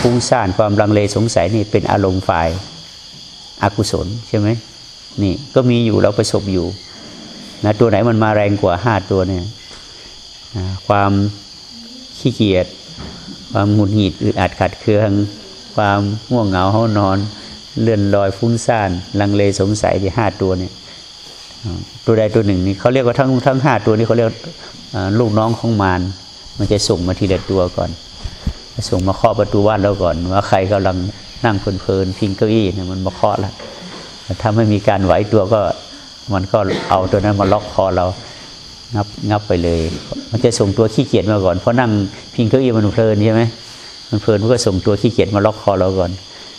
ฟุ้งซ่านความลังเลสงสัยนี่เป็นอารมณ์ฝ่ายอากุศลใช่ไหม นี่ก็มีอยู่เราประสบอยู่นะตัวไหนมันมาแรงกว่าห้าตัวเนี่ยความขี้เกียจความหงุดหงิดอึดอัดขัดเคือง ความง่วงเหงาเฮานอน เลื่อนลอยฟุ้งซ่าน ลังเลสงสัยที่ห้าตัวเนี่ยตัวใดตัวหนึ่งนี่เขาเรียกว่าทั้งทั้งห้าตัวนี้เขาเรียกลูกน้องของมารมันจะส่งมาทีละตัวก่อนส่งมาเคาะประตูบ้านเราก่อน ว่าใครกำลังนั่งเพลินๆพิงเก้าอี้เนี่ยมันมาเคาะแล้ว ถ้าไม่มีการไหวตัวก็มันก็เอาตัวนั้นมาล็อกคอเรางับงับไปเลย มันจะส่งตัวขี้เกียจมาก่อนเพราะนั่งพิงเก้าอี้มันเพลินใช่ไหมมันเพลินมันก็ส่งตัวขี้เกียจมาล็อกคอเราก่อน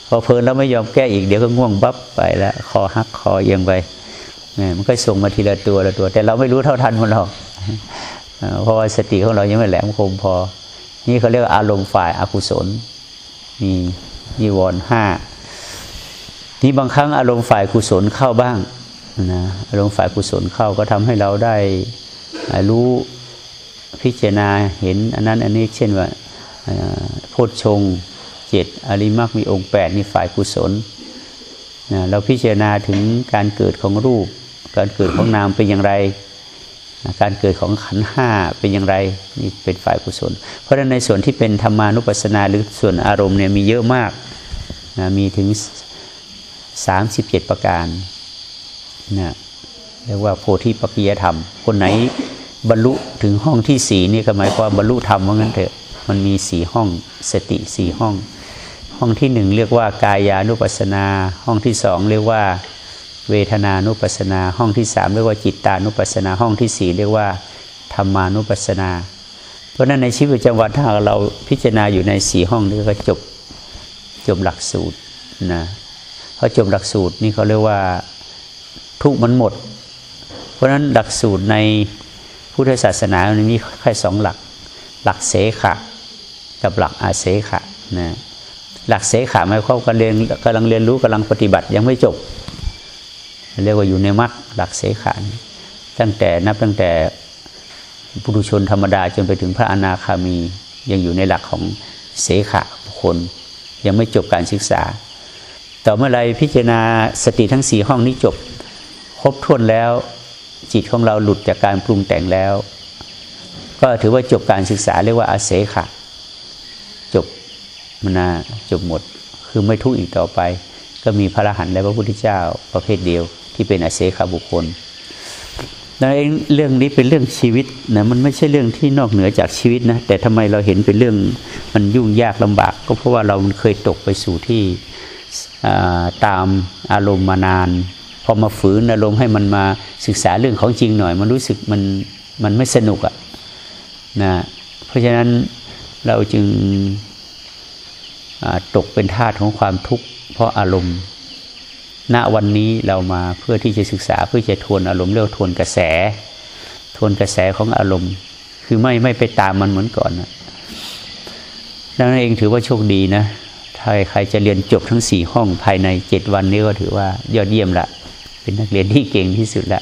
พอเพลินแล้วไม่ยอมแก้อีกเดี๋ยวก็ง่วงบับไปแล้วคอหักคอเอียงไปมันก็ส่งมาทีละตัวละตัว แต่เราไม่รู้เท่าทันมันหรอกเพราะว่าสติของเรายังไม่แหลมคมพอ นี่เขาเรียกอารมณ์ฝ่ายอากุศลมีนิวรณ์ห้า นี่บางครั้งอารมณ์ฝ่ายกุศลเข้าบ้างนะอารมณ์ฝ่ายกุศลเข้าก็ทำให้เราได้รู้พิจารณาเห็นอันนั้นอันนี้เช่นว่าโพชฌงเจ็ดอริมักมีองค์แปดนี่ฝ่ายกุศลนะเราพิจารณาถึงการเกิดของรูป การเกิดของนามเป็นอย่างไร การเกิดของขันห้าเป็นอย่างไรนี่เป็นฝ่ายกุศล เพราะฉะนั้นในส่วนที่เป็นธรรมานุปัสสนาหรือส่วนอารมณ์เนี่ยมีเยอะมากนะมีถึง 37 ประการนะเรียกว่าโพธิปัจจยธรรม คนไหนบรรลุถึงห้องที่สี่นี่ก็หมายความบรรลุธรรมว่างั้นเถอะมันมีสี่ห้องสติสี่ห้อง ห้องที่หนึ่งเรียกว่ากายานุปัสสนา ห้องที่สองเรียกว่าเวทนานุปัสสนา ห้องที่สามเรียกว่าจิตตานุปัสสนา ห้องที่สี่เรียกว่าธรรมานุปัสสนา เพราะนั้นในชีวิตประจำวันถ้าเราพิจารณาอยู่ในสี่ห้องนี้ก็จบจบหลักสูตรนะ พอจบหลักสูตรนี่เขาเรียกว่าทุกมันหมด เพราะฉะนั้นหลักสูตรในพุทธศาสนามันมีแค่สองหลัก หลักเสขะกับหลักอาเสขะนะหลักเสขะหมายความกำลังเรียนกำลังเรียนรู้กำลังปฏิบัติยังไม่จบ เรียกว่าอยู่ในมรรคหลักเสขะตั้งแต่นับตั้งแต่ปุถุชนธรรมดาจนไปถึงพระอนาคามียังอยู่ในหลักของเสขะบุคคลยังไม่จบการศึกษา ต่อเมื่อไรพิจารณาสติทั้งสี่ห้องนี้จบ ครบถ้วนแล้ว จิตของเราหลุดจากการปรุงแต่งแล้ว ก็ถือว่าจบการศึกษาเรียกว่าอาเสขะจบมนาจบหมด คือไม่ทุกข์อีกต่อไป ก็มีพระอรหันต์และพระพุทธเจ้าประเภทเดียว ที่เป็นอาเสขบุคคลดังนั้นเรื่องนี้เป็นเรื่องชีวิตนะมันไม่ใช่เรื่องที่นอกเหนือจากชีวิตนะแต่ทำไมเราเห็นเป็นเรื่องมันยุ่งยากลำบาก ก็เพราะว่าเราเคยตกไปสู่ที่ ตามอารมณ์มานาน พอมาฝืนอารมณ์ให้มันมาศึกษาเรื่องของจริงหน่อย มันรู้สึกมันมันไม่สนุกอะนะเพราะฉะนั้นเราจึงตกเป็นทาสของความทุกข์เพราะอารมณ์ ณวันนี้เรามาเพื่อที่จะศึกษาเพื่อจะทวนอารมณ์เรียกทวนกระแส ทวนกระแสของอารมณ์ คือไม่ไม่ไปตามมันเหมือนก่อนนะดังนั้นเองถือว่าโชคดีนะ ถ้าใครจะเรียนจบทั้งสี่ห้องภายในเจ็ดวันนี้ก็ถือว่ายอดเยี่ยมละ เป็นนักเรียนที่เก่งที่สุดละ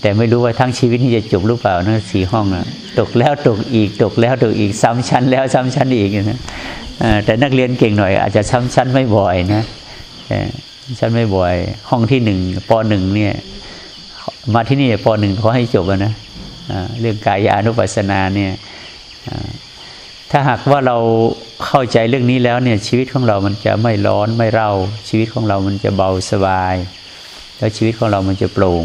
แต่ไม่รู้ว่าทั้งชีวิตนี่จะจบหรือเปล่านะสี่ห้องนะตกแล้วตกอีกตกแล้วตกอีกซ้ำชั้นแล้วซ้ำชั้นอีกนะแต่นักเรียนเก่งหน่อย อาจจะซ้ำชั้นไม่บ่อยนะชั้นไม่บ่อย ห้องที่หนึ่งปหนึ่งเนี่ย มาที่นี่ปหนึ่งเขาให้จบนะเรื่องกายานุปัสสนาเนี่ย ถ้าหากว่าเราเข้าใจเรื่องนี้แล้วเนี่ยชีวิตของเรามันจะไม่ร้อนไม่เร่า ชีวิตของเรามันจะเบาสบาย แล้วชีวิตของเรามันจะโปร่ง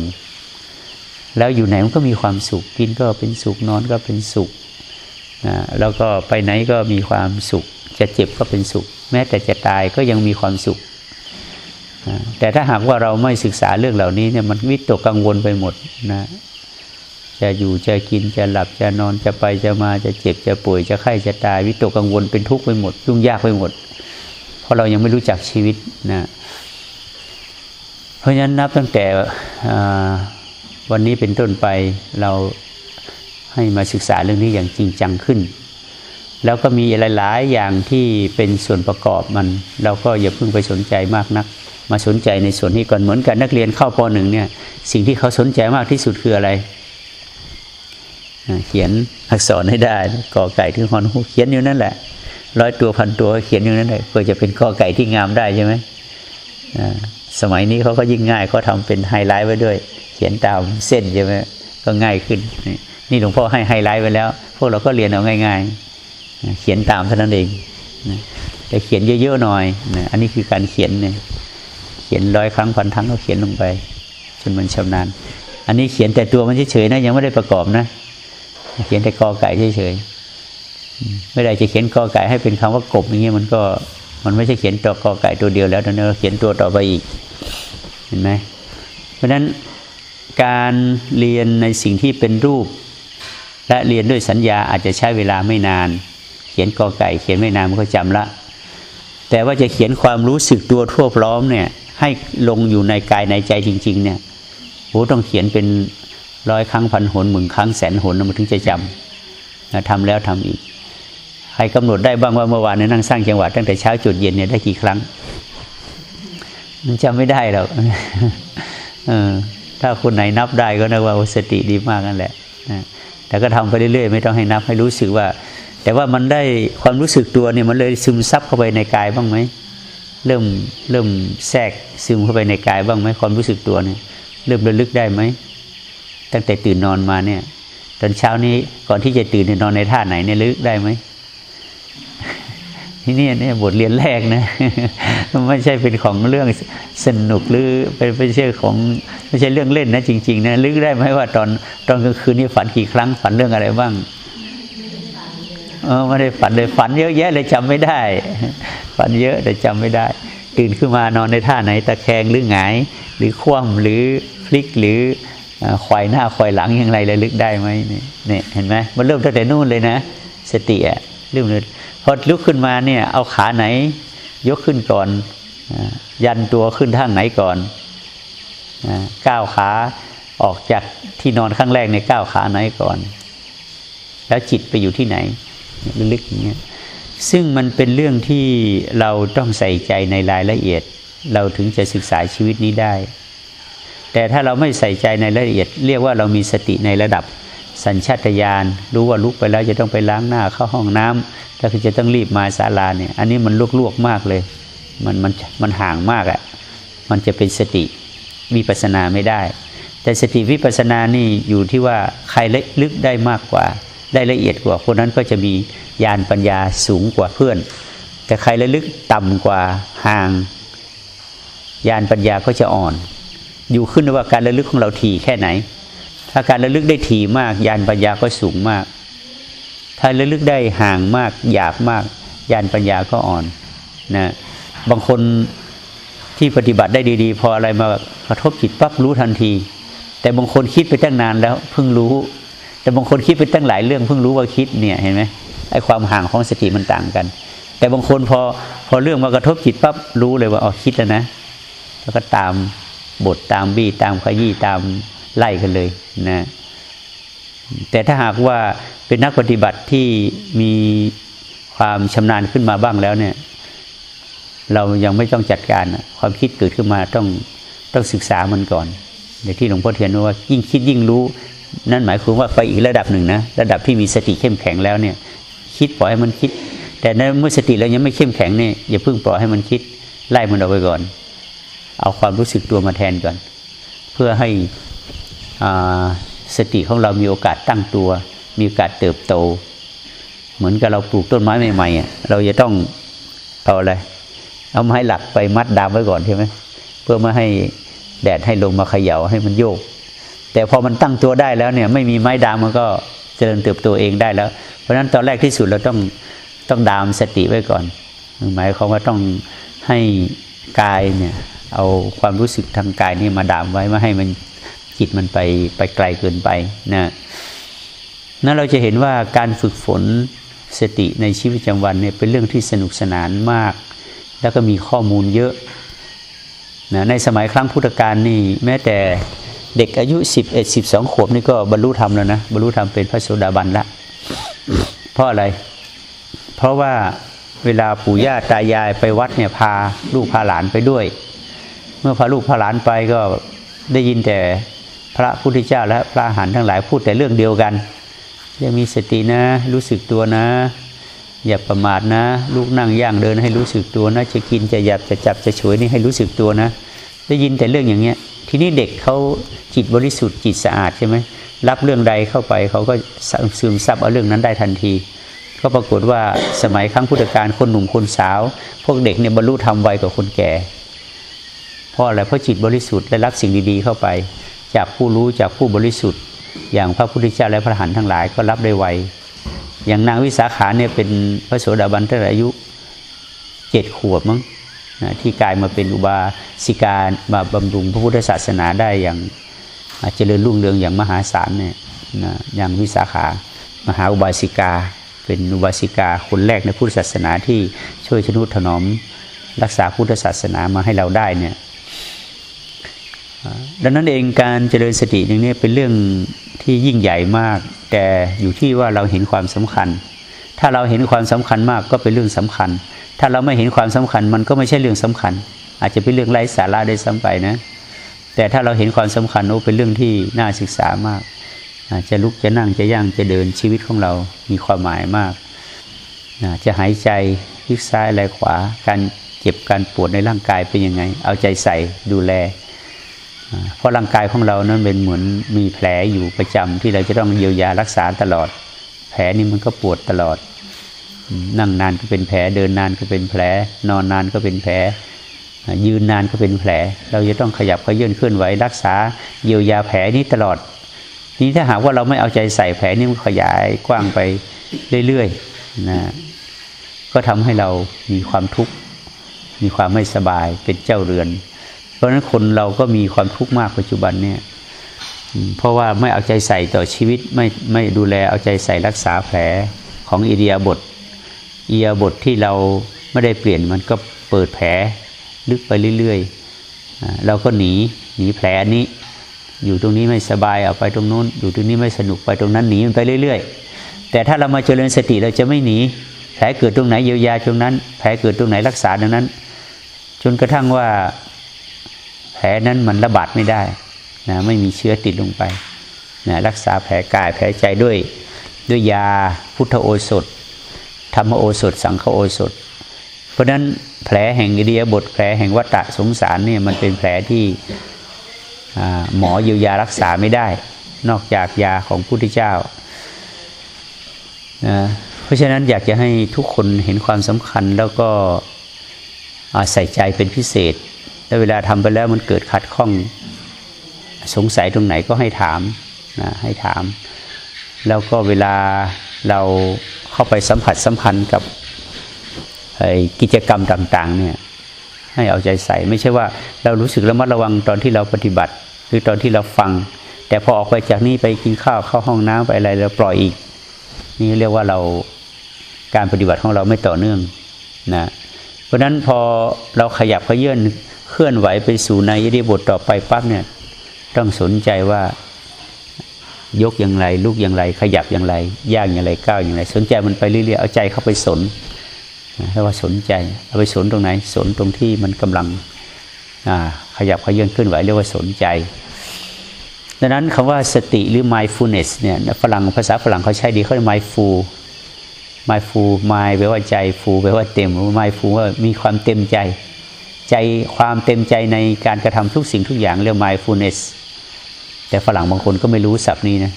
แล้วอยู่ไหนมันก็มีความสุขกินก็เป็นสุขนอนก็เป็นสุขนะแล้วก็ไปไหนก็มีความสุข จะเจ็บก็เป็นสุข แม้แต่จะตายก็ยังมีความสุขแต่ถ้าหากว่าเราไม่ศึกษาเรื่องเหล่านี้เนี่ยมันวิตกกังวลไปหมดนะ จะอยู่จะกินจะหลับจะนอนจะไปจะมาจะเจ็บจะป่วยจะไข้จะตายวิตกกังวลเป็นทุกข์ไปหมดยุ่งยากไปหมด เพราะเรายังไม่รู้จักชีวิตนะเพราะฉะนั้นนับตั้งแต่วันนี้เป็นต้นไปเราให้มาศึกษาเรื่องนี้อย่างจริงจังขึ้น แล้วก็มีหลาย ๆ อย่างที่เป็นส่วนประกอบมัน เราก็อย่าเพิ่งไปสนใจมากนัก มาสนใจในส่วนนี้ก่อนเหมือนกันนักเรียนเข้าปหนึ่งเนี่ยสิ่งที่เขาสนใจมากที่สุดคืออะไร เขียนอักษรให้ได้กอไก่ถึงฮอนหูเขียนอยู่นั่นแหละร้อยตัวพันตัวเขียนอยู่นั่นแหละเพื่อจะเป็นกอไก่ที่งามได้ใช่ไหมสมัยนี้เขาก็ยิ่งง่ายเขาทาเป็นไฮไลท์ไว้ด้วย เขียนตามเส้นใช่ไหมก็ง่ายขึ้น นี่หลวงพ่อให้ไฮไลท์ไว้แล้ว พวกเราก็เรียนเอาง่าย ๆ เขียนตามเท่านั้นเองแต่เขียนเยอะๆหน่อยอันนี้คือการเขียนเนี่ยเขียนร้อยครั้งพันครั้งก็เขียนลงไปจนมันชำนาญ อันนี้เขียนแต่ตัวมันเฉยๆนะยังไม่ได้ประกอบนะ เขียนแต่กอไก่เฉยๆไม่ได้จะเขียนกอไก่ให้เป็นคำว่ากบอย่างเงี้ยมันก็มันไม่ใช่เขียนตัวกอไก่ตัวเดียวแล้วนะเขียนตัวต่อไปอีกเห็นไหมเพราะฉะนั้นการเรียนในสิ่งที่เป็นรูป และเรียนด้วยสัญญาอาจจะใช้เวลาไม่นาน เขียนกอไก่ เขียนไม่นานมันก็จำละ แต่ว่าจะเขียนความรู้สึกตัวทั่วพร้อมเนี่ยให้ลงอยู่ในกายในใจจริง ๆ เนี่ยโอ้ต้องเขียนเป็น ร้อยครั้งพันหนหมื่นครั้งแสนหนมันถึงจะจำนะทำแล้วทำอีก ใครกำหนดได้บ้างว่าเมื่อวานนี้นั่งสร้างจังหวะตั้งแต่เช้าจุดเย็นเนี่ยได้กี่ครั้ง มันจำไม่ได้หรอกถ้าคนไหนนับได้ก็นึกว่าสติดีมากนั่นแหละแต่ก็ทำไปเรื่อยๆ ไม่ต้องให้นับให้รู้สึกว่า แต่ว่ามันได้ความรู้สึกตัวเนี่ยมันเลยซึมซับเข้าไปในกายบ้างไหมเริ่มเริ่มแทรกซึมเข้าไปในกายบ้างไหมความรู้สึกตัวเนี่ยเริ่มระลึกได้ไหม ตั้งแต่ตื่นนอนมาเนี่ย ตอนเช้านี้ก่อนที่จะตื่นนอนในท่าไหนเนี่ยลึกได้ไหมที่นี่เนี่ยบทเรียนแรกนะไม่ใช่เป็นของเรื่องสนุกหรือเป็นไม่ใช่ของไม่ใช่เรื่องเล่นนะจริงๆนะลึกได้ไหมว่าตอนตอนกลางคืนนี่ฝันกี่ครั้งฝันเรื่องอะไรบ้างเออไม่ได้ฝันเลยฝันเยอะแยะเลยจำไม่ได้ ฝันเยอะแต่จำไม่ได้ ตื่นขึ้นมานอนในท่าไหนตะแคงหรือหงาย หรือคว่ำหรือพลิกหรือ ควายหน้าควายหลังอย่างไรเลยลึกได้ไหมเนี่ยเห็นไหมมันเริ่มตั้งแต่นู่นเลยนะ สติอะเริ่มเลยพอลุกขึ้นมาเนี่ยเอาขาไหน ยกขึ้นก่อน ยันตัวขึ้นทางไหนก่อนก้าวขาออกจากที่นอนข้างแรกในก้าวขาไหนก่อน แล้วจิตไปอยู่ที่ไหนลึกอย่างเงี้ยซึ่งมันเป็นเรื่องที่เราต้องใส่ใจในรายละเอียด เราถึงจะศึกษาชีวิตนี้ได้ แต่ถ้าเราไม่ใส่ใจในรายละเอียด เรียกว่าเรามีสติในระดับสัญชาตญาณรู้ว่าลุกไปแล้วจะต้องไปล้างหน้าเข้าห้องน้ำแล้วคือจะต้องรีบมาศาลาเนี่ย อันนี้มันลวกๆมากเลย มันมันมันห่างมากอะ่ะมันจะเป็นสติวิปัสนาไม่ได้ แต่สติวิปัสนานี่อยู่ที่ว่าใครลึกได้มากกว่า ได้ละเอียดกว่าคนนั้นก็จะมีญาณปัญญาสูงกว่าเพื่อน แต่ใครระลึกต่ำกว่าห่างญาณปัญญาก็จะอ่อน อยู่ขึ้นว่าการระลึกของเราถี่แค่ไหน ถ้าการระลึกได้ถี่มากญาณปัญญาก็สูงมาก ถ้าระลึกได้ห่างมากหยาบมากญาณปัญญาก็อ่อนนะบางคนที่ปฏิบัติได้ดี ๆ พออะไรมากระทบจิตปั๊บรู้ทันที แต่บางคนคิดไปตั้งนานแล้วเพิ่งรู้ แต่บางคนคิดไปตั้งหลายเรื่องเพิ่งรู้ว่าคิดเนี่ยเห็นไหมไอ้ความห่างของสติมันต่างกัน แต่บางคนพอพอเรื่องมากระทบจิตปั๊บรู้เลยว่าอ๋อคิดแล้วนะ แล้วก็ตาม บทตามบี้ตามขยี้ตามไล่กันเลยนะแต่ถ้าหากว่าเป็นนักปฏิบัติที่มีความชำนาญขึ้นมาบ้างแล้วเนี่ย เรายังไม่ต้องจัดการความคิดเกิดขึ้นมาต้องต้องศึกษามันก่อนในที่หลวงพ่อเทียนว่ายิ่งคิดยิ่งรู้ นั่นหมายความว่าไปอีกระดับหนึ่งนะระดับที่มีสติเข้มแข็งแล้วเนี่ย คิดปล่อยให้มันคิด แต่ในเมื่อสติเรายังไม่เข้มแข็งเนี่ยอย่าเพิ่งปล่อยให้มันคิดไล่มันออกไปก่อน เอาความรู้สึกตัวมาแทนก่อน เพื่อให้สติของเรามีโอกาสตั้งตัว มีโอกาสเติบโต เหมือนกับเราปลูกต้นไม้ใหม่ๆเราจะต้องเอาอะไรเอาไม้หลักไปมัดดามไว้ก่อนใช่ไหมเพื่อไม่ให้แดดให้ลงมาเขย่าให้มันโยก แต่พอมันตั้งตัวได้แล้วเนี่ย ไม่มีไม้ดามมันก็เจริญเติบโตเองได้แล้ว เพราะฉะนั้นตอนแรกที่สุดเราต้องต้องดามสติไว้ก่อนหมายความว่าต้องให้กายเนี่ย เอาความรู้สึกทางกายนี่มาดามไว้ไม่ให้มันจิตมันไปไปไกลเกินไปนะนั้นเราจะเห็นว่าการฝึกฝนสติในชีวิตประจำวันเนี่ยเป็นเรื่องที่สนุกสนานมาก แล้วก็มีข้อมูลเยอะนะในสมัยครั้งพุทธกาลนี่แม้แต่เด็กอายุ 11 12 ขวบนี่ก็บรรลุธรรมแล้วนะบรรลุธรรมเป็นพระโสดาบันละ เพราะอะไร เพราะว่าเวลาปู่ย่าตายายไปวัดเนี่ยพาลูกพาหลานไปด้วย เมื่อพาลูกพาหลานไปก็ได้ยินแต่พระพุทธเจ้าและพระหันทั้งหลายพูดแต่เรื่องเดียวกันยังมีสตินะ รู้สึกตัวนะ อย่าประมาทนะ ลูกนั่งย่างเดินให้รู้สึกตัวนะ จะกินจะหยับจะจับจะฉวยนี่ให้รู้สึกตัวนะ ได้ยินแต่เรื่องอย่างเงี้ย ทีนี้เด็กเขาจิตบริสุทธิ์จิตสะอาดใช่ไหมรับเรื่องใดเข้าไปเขาก็ซึมซับเอาเรื่องนั้นได้ทันที ก็ปรากฏว่าสมัยครั้งพุทธกาลคนหนุ่มคนสาว พวกเด็กเนี่ยบรรลุธรรมไวกว่าคนแก่ ราะอะไรเพราะจิตบริสุทธิ์ได้รับสิ่งดีๆ เข้าไป จากผู้รู้จากผู้บริสุทธิ์ อย่างพระพุทธเจ้าและพระหันทั้งหลายก็รับได้ไวอย่างนางวิสาขาเนี่ยเป็นพระโสดาบันตั้งแต่อายุเจ็ดขวบมั้งนะที่กลายมาเป็นอุบาสิกามาบำรุงพระพุทธศาสนาได้อย่างเจริญรุ่งเรืองอย่างมหาศาลเนี่ยนะอย่างวิสาขามหาอุบาสิกา เป็นอุบาสิกาคนแรกในพุทธศาสนาที่ช่วยชนุถนอมรักษาพุทธศาสนามาให้เราได้เนี่ย ดังนั้นเองการเจริญสติอย่างนี้เป็นเรื่องที่ยิ่งใหญ่มาก แต่อยู่ที่ว่าเราเห็นความสำคัญ ถ้าเราเห็นความสำคัญมากก็เป็นเรื่องสำคัญ ถ้าเราไม่เห็นความสำคัญมันก็ไม่ใช่เรื่องสำคัญ อาจจะเป็นเรื่องไร้สาระได้ซ้ำไปนะ แต่ถ้าเราเห็นความสำคัญโอ้เป็นเรื่องที่น่าศึกษามากอาจะลุกจะนั่งจะย่างจะเดินชีวิตของเรามีความหมายมากจะหายใจพลิกซ้ายไหลขวา การเจ็บการปวดในร่างกายเป็นยังไง เอาใจใส่ดูแล เพราะร่างกายของเรานั้นเป็นเหมือนมีแผลอยู่ประจำที่เราจะต้องเยียวยารักษาตลอด แผลนี่มันก็ปวดตลอด นั่งนานก็เป็นแผลเดินนานก็เป็นแผล นอนนานก็เป็นแผล ยืนนานก็เป็นแผล เราจะต้องขยับขยื่นเคลื่อนไหวรักษาเยียวยาแผลนี้ตลอดนี้ถ้าหากว่าเราไม่เอาใจใส่แผลนี้มันขยายกว้างไปเรื่อยๆนะก็ทำให้เรามีความทุกข์มีความไม่สบายเป็นเจ้าเรือน เพราะฉะนั้นคนเราก็มีความทุกข์มากปัจจุบันเนี่ยเพราะว่าไม่เอาใจใส่ต่อชีวิตไม่ไม่ดูแลเอาใจใส่รักษาแผลของอิเดียบทอิเดียบทที่เราไม่ได้เปลี่ยนมันก็เปิดแผลลึกไปเรื่อยๆเราก็หนีหนีแผลนี้ อยู่ตรงนี้ไม่สบายเอาไปตรงนู้น อยู่ตรงนี้ไม่สนุกไปตรงนั้นหนีมันไปเรื่อยๆ แต่ถ้าเรามาเจริญสติเราจะไม่หนีแผลเกิดตรงไหนเยียวยาตรงนั้น แผลเกิดตรงไหนรักษาตรงนั้น จนกระทั่งว่า แผลนั้นมันระบาดไม่ได้นะไม่มีเชื้อติดลงไปนะรักษาแผลกายแผลใจด้วยด้วยยาพุทธโอสถ ธรรมโอสถ สังฆโอสถ เพราะนั้นแผลแห่งอิเดียบทแผลแห่งวัฏสงสารเนี่ยมันเป็นแผลที่หมอเยียวยารักษาไม่ได้ นอกจากยาของพุทธเจ้านะเพราะฉะนั้นอยากจะให้ทุกคนเห็นความสำคัญแล้วก็ใส่ใจเป็นพิเศษ แล้วเวลาทำไปแล้วมันเกิดขัดข้องสงสัยตรงไหนก็ให้ถามนะให้ถาม แล้วก็เวลาเราเข้าไปสัมผัสสัมพันธ์กับกิจกรรมต่างๆเนี่ยให้เอาใจใส่ไม่ใช่ว่าเรารู้สึกระมัดระวังตอนที่เราปฏิบัติ หรือตอนที่เราฟัง แต่พอออกไปจากนี้ไปกินข้าวเข้าห้องน้ำไปอะไรเราปล่อยอีก นี่เรียกว่าเราการปฏิบัติของเราไม่ต่อเนื่องนะเพราะฉะนั้นพอเราขยับขยื่น เคลื่อนไหวไปสู่ในอิริบทต่อไปปั๊บเนี่ย ต้องสนใจว่ายกอย่างไร ลูกอย่างไร ขยับอย่างไร ย่างอย่างไรก้าวอย่างไร สนใจมันไปเรื่อยๆเอาใจเข้าไปสนเรียกว่าสนใจเอาไปสนตรงไหน สนตรงที่มันกำลังขยับขยื่นเคลื่อนไหวเรียกว่าสนใจดังนั้นคำว่าสติหรือ mindfulness เนี่ยฝรั่งภาษาฝรั่งเขาใช้ดีเขาเรียก mindful mindful mind แปลว่าใจ full แปลว่าเต็ม mindful ว่ามีความเต็มใจ ใจความเต็มใจในการกระทำทุกสิ่งทุกอย่างเรียก mindfulness แต่ฝรั่งบางคนก็ไม่รู้ศัพท์นี้นะ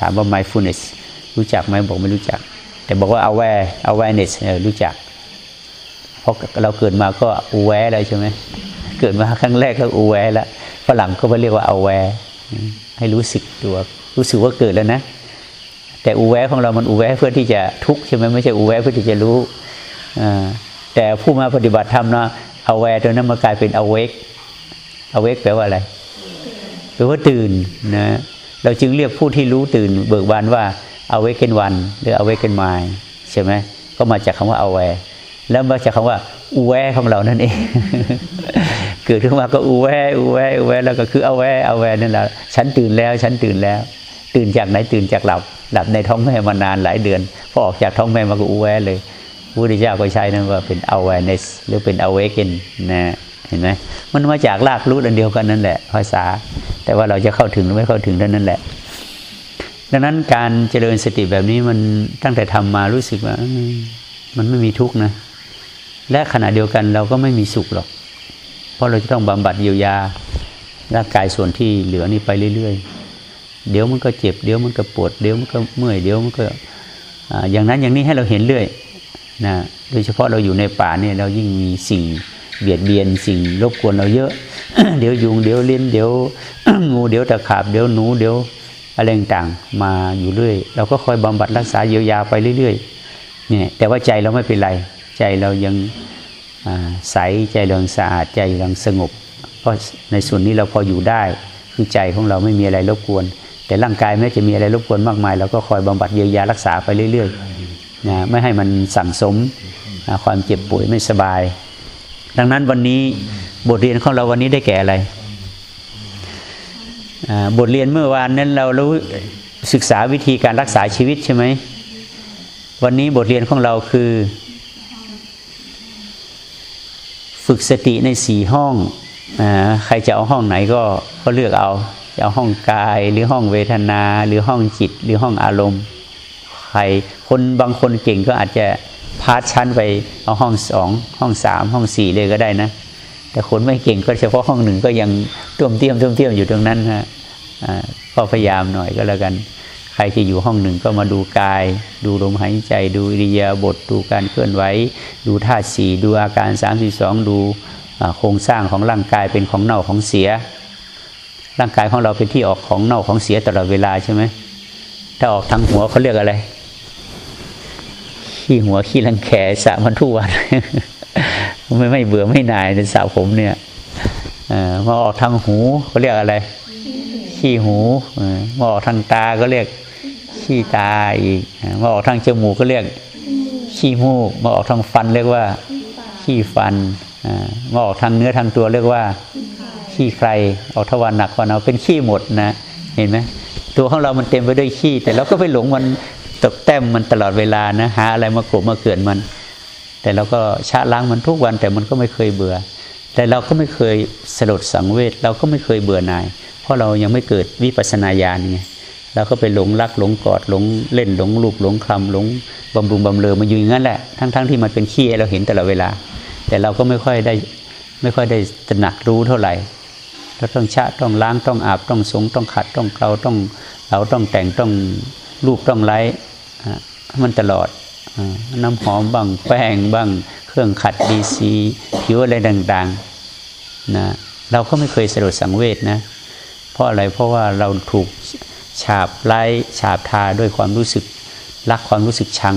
ถามว่า mindfulness รู้จักไหมบอกไม่รู้จัก แต่บอกว่า aware awareness รู้จัก เพราะเราเกิดมาก็ aware แล้วใช่ไหมเกิดมาครั้งแรกก็ aware แล้วฝรั่งก็ไปเรียกว่า aware ให้รู้สึกตัวรู้สึกว่าเกิดแล้วนะ แต่อูแวของเรามันอูแวเพื่อที่จะทุกข์ใช่ไหมไม่ใช่อูแวเพื่อที่จะรู้แต่ผู้มาปฏิบัติธรรมนะ เอาแวตัวนั้นมากลายเป็นเอาเวกเอาเวกแปลว่าอะไรแปลว่าตื่นนะเราจึงเรียกผู้ที่รู้ตื่น เบิกบานว่า awaken one หรือ awaken mind ใช่ไหมก็มาจากคำว่า aware แล้วมาจากคำว่าอูแวของเรานั่นเองเกิดขึ้นมาก็อูแวอูแวอูแวแล้วก็คือเอาแวเอาแวนั่นแหละฉันตื่นแล้วฉันตื่นแล้ว ตื่นจากไหนตื่นจากหลับหลับในท้องแม่มานานหลายเดือนพอออกจากท้องแม่มาก็อูแวเลย พุทธเจ้าก็ใช้นั่นว่าเป็น awareness หรือเป็น awaken นะเห็นไหมมันมาจากรากรู้อันเดียวกันนั่นแหละภาษา แต่ว่าเราจะเข้าถึงหรือไม่เข้าถึงเท่านั้นแหละ ดังนั้นการเจริญสติแบบนี้มันตั้งแต่ทำมารู้สึกว่ามันไม่มีทุกข์นะ และขณะเดียวกันเราก็ไม่มีสุขหรอก เพราะเราจะต้องบำบัดเยียวยาร่างกายส่วนที่เหลือนี่ไปเรื่อยๆ เดี๋ยวมันก็เจ็บ เดี๋ยวมันก็ปวด เดี๋ยวมันก็เมื่อย เดี๋ยวมันก็อย่างนั้นอย่างนี้ให้เราเห็นเรื่อย นะโดยเฉพาะเราอยู่ในป่าเนี่ยเรายิ่งมีสิ่งเบียดเบียนสิ่งรบกวนเราเยอะ เดี๋ยวยุงเดี๋ยวเลี้ยนเดี๋ยวงูเดี๋ยวตะขาบเดี๋ยวหนูเดี๋ยวอะไรต่างมาอยู่เรื่อย เราก็คอยบำบัดรักษาเยียวยาไปเรื่อยๆเนี่ยแต่ว่าใจเราไม่เป็นไร ใจเรายังใสใจเราสะอาดใจเราสงบ เพราะในส่วนนี้เราพออยู่ได้ คือใจของเราไม่มีอะไรรบกวน แต่ร่างกายแม้จะมีอะไรรบกวนมากมายเราก็คอยบำบัดเยียวยารักษาไปเรื่อย ๆ นะไม่ให้มันสั่งสมความเจ็บป่วยไม่สบาย ดังนั้นวันนี้บทเรียนของเราวันนี้ได้แก่อะไรบทเรียนเมื่อวานนั้นเรารู้ศึกษาวิธีการรักษาชีวิตใช่ไหมวันนี้บทเรียนของเราคือ ฝึกสติในสี่ห้องอใครจะเอาห้องไหนก็ก็เลือกเอาจะเอาห้องกายหรือห้องเวทนา หรือห้องจิตหรือห้องอารมณ์ ใคร คนบางคนเก่งก็อาจจะพาชั้นไปเอาห้องสองห้องสามห้องสี่เลยก็ได้นะ แต่คนไม่เก่งก็เฉพาะห้องหนึ่งก็ยังต้วมเตี้ยมต้วมเตี้ยมอยู่ตรงนั้นฮะก็พยายามหน่อยก็แล้วกัน ใครที่อยู่ห้องหนึ่งก็มาดูกาย ดูลมหายใจ ดูอิริยาบถดูการเคลื่อนไหวดูธาสี่ดูอาการ3ามสองดูโครงสร้างของร่างกายเป็นของเน่าของเสีย ร่างกายของเราเป็นที่ออกของเน่าของเสียตลอดเวลาใช่ไหมถ้าออกทางหัวเขาเรียกอะไร ขี้หัวขี้รังแขสะมันทุกวันไม่ไม่เบื่อไม่นายในสาวผมเนี่ยมาออกทางหูเขาเรียกอะไร ขี้หูมาออกทางตาก็เรียกขี้ตาอีกมาออกทางจมูกก็เรียกขี้มูกมาออกทางฟันเรียกว่า ขี้ฟันมาออกทางเนื้อทางตัวเรียกว่า ขี้ใครออกทวารหนักวันเอาเป็นขี้หมดนะ เห็นไหมตัวของเรามันเต็มไปด้วยขี้ แต่เราก็ไปหลงมัน ตกแต้มมันตลอดเวลานะหาอะไรมากบมาเกิดมัน แต่เราก็ชะล้างมันทุกวันแต่มันก็ไม่เคยเบื่อ แต่เราก็ไม่เคยสลดสังเวชเราก็ไม่เคยเบื่อหน่าย เพราะเรายังไม่เกิดวิปัสนาญาณไงเราก็ไปหลงรักหลงกอดหลงเล่นหลงลูกหลงคลำหลงบำรุงบำเรอมาอยู่อย่างนั้นแหละทั้งๆทที่มันเป็นขี้เราเห็นตลอดเวลา แต่เราก็ไม่ค่อยได้ไม่ค่อยได้ตระหนักรู้เท่าไหร่เราต้องชะต้องล้างต้องอาบต้องสงต้องขัดต้องเกลาต้องเราต้องแต่งต้องรูปต้องไล้ มันตลอดน้ำหอมบ้างแป้งบ้างเครื่องขัดดีซีผิวอะไรต่างๆนะเราก็ไม่เคยสลดสังเวชนะ เพราะอะไรเพราะว่าเราถูกฉาบไล่ฉาบทาด้วยความรู้สึกรักความรู้สึกชัง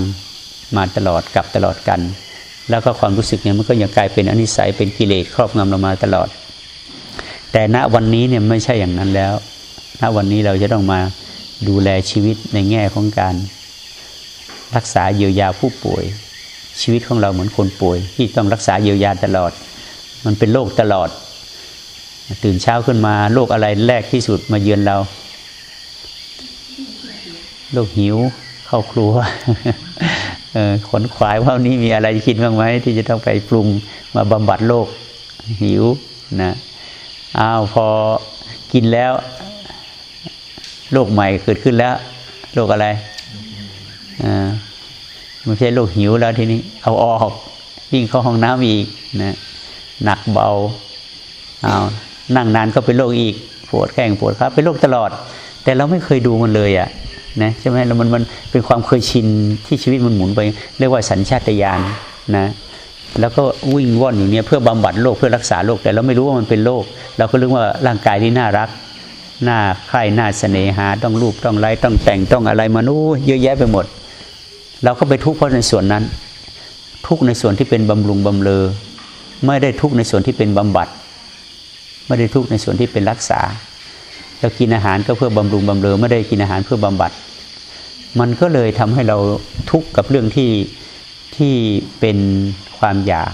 มาตลอดกับตลอดกัน แล้วก็ความรู้สึกเนี่ยมันก็ยังกลายเป็นอนิสัยเป็นกิเลสครอบงำเรามาตลอด แต่ณวันนี้เนี่ยไม่ใช่อย่างนั้นแล้ว ณวันนี้เราจะต้องมาดูแลชีวิตในแง่ของการ รักษาเยียวยาผู้ป่วย ชีวิตของเราเหมือนคนป่วย ที่ต้องรักษาเยียวยาตลอด มันเป็นโรคตลอด ตื่นเช้าขึ้นมาโรคอะไรแรกที่สุดมาเยือนเราโรคหิวเข้าครัวขนขวายว่านี้มีอะไรกินบ้างไหมที่จะต้องไปปรุงมาบำบัดโรคหิวนะอ้าวพอกินแล้วโรคใหม่เกิดขึ้นแล้วโรคอะไรอ่า ไม่ใช่โรคหิวแล้วทีนี้ เอาออกวิ่งเข้าห้องน้ำอีกนะหนักเบาเอานั่งนานก็เป็นโรคอีกปวดแข้งปวดขาเป็นโรคตลอด แต่เราไม่เคยดูมันเลยอะ่ะนะใช่ไหมแล้วมันมันเป็นความเคยชินที่ชีวิตมันหมุนไป เรียกว่าสัญชาตญาณนะแล้วก็วิ่งว่อนอย่างนี้เพื่อบำบัดโรคเพื่อรักษาโรคแต่เราไม่รู้ว่ามันเป็นโรคเราก็เรื่องว่าร่างกายที่น่ารักน้าใครหน้าเสน่หา ต้องรูปต้องไล่ต้องแต่งต้องอะไรมานู้เยอะแยะไปหมด เราก็ไปทุกข์เพราะในส่วนนั้น ทุกข์ในส่วนที่เป็นบำรุงบำเลอไม่ได้ทุกข์ในส่วนที่เป็นบำบัด ไม่ได้ทุกข์ในส่วนที่เป็นรักษาเรากินอาหารก็เพื่อบำรุงบำเรอไม่ได้กินอาหารเพื่อบำบัด มันก็เลยทำให้เราทุกข์กับเรื่องที่ที่เป็นความอยาก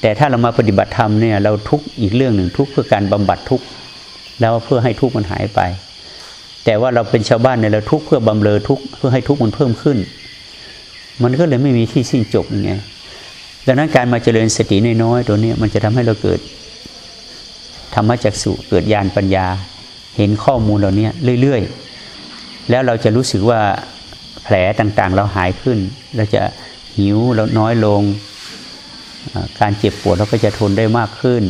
แต่ถ้าเรามาปฏิบัติธรรมเนี่ยเราทุกข์อีกเรื่องหนึ่งทุกข์เพื่อการบำบัดทุกข์แล้วเพื่อให้ทุกข์มันหายไป แต่ว่าเราเป็นชาวบ้านเนี่ยเราทุกข์เพื่อบำเรอทุกข์เพื่อให้ทุกข์มันเพิ่มขึ้น มันก็เลยไม่มีที่สิ้นจบไงดังนั้นการมาเจริญสติน้อยๆตัวนี้มันจะทำให้เราเกิดธรรมจักสุเกิดญาณปัญญา เห็นข้อมูลเหล่านี้เรื่อยๆ แล้วเราจะรู้สึกว่าแผลต่างๆ เราหายขึ้น เราจะหิวเราน้อยลง การเจ็บปวดเราก็จะทนได้มากขึ้น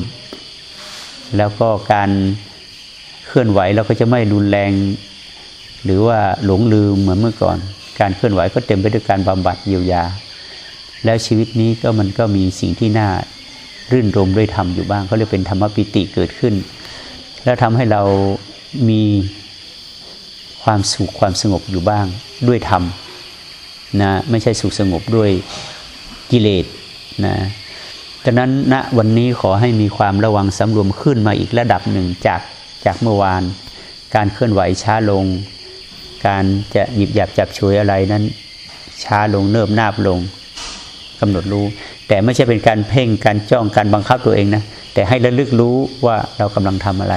แล้วก็การเคลื่อนไหวเราก็จะไม่รุนแรง หรือว่าหลงลืมเหมือนเมื่อก่อน การเคลื่อนไหวก็เต็มไปด้วยการบำบัดเยียวยา แล้วชีวิตนี้ก็มันก็มีสิ่งที่น่ารื่นรมด้วยธรรมอยู่บ้างเขาเรียกเป็นธรรมปิติเกิดขึ้น แล้วทำให้เรามีความสุขความสงบอยู่บ้างด้วยธรรมนะไม่ใช่สุขสงบด้วยกิเลสนะดังนั้นณนะวันนี้ขอให้มีความระวังสำรวมขึ้นมาอีกระดับหนึ่งจากจากเมื่อวาน การเคลื่อนไหวช้าลง การจะหยิบหยับจับช่วยอะไรนั้น ช้าลงเนิบนาบลงกำหนดรู้ แต่ไม่ใช่เป็นการเพ่งการจ้องการบังคับตัวเองนะแต่ให้ระลึกรู้ว่าเรากำลังทำอะไร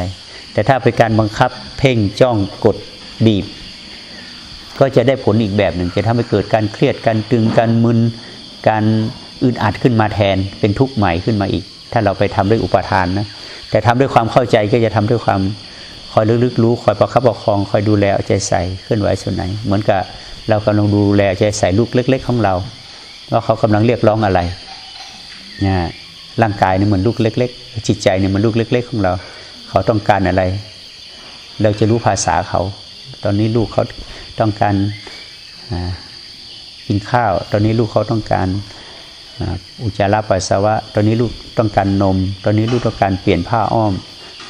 แต่ถ้าเป็นการบังคับเพ่งจ้องกดบีบ ก็จะได้ผลอีกแบบหนึ่ง จะทำให้เกิดการเครียดการตึงการมึนการอึดอัดขึ้นมาแทนเป็นทุกข์ใหม่ขึ้นมาอีก ถ้าเราไปทำด้วยอุปทานนะแต่ทำด้วยความเข้าใจก็จะทำด้วยความ คอยลึกๆรู้คอยประคับประคองคอยดูแลเอาใจใส่เคลื่อนไหวส่วนไหน เหมือนกับเรากำลังดูแลใจใส่ลูกเล็ก ๆ ของเราว่าเขากำลังเรียกร้องอะไรเนี่ยร่างกายนี่เหมือนลูกเล็ก ๆ จิตใจนี่เหมันลูกเล็ก ๆ ของเรา เขาต้องการอะไร เราจะรู้ภาษาเขา ตอนนี้ลูกเขาต้องการกินข้าว ตอนนี้ลูกเขาต้องการอุจจาระปัสสาวะ ตอนนี้ลูกต้องการนม ตอนนี้ลูกต้องการเปลี่ยนผ้าอ้อม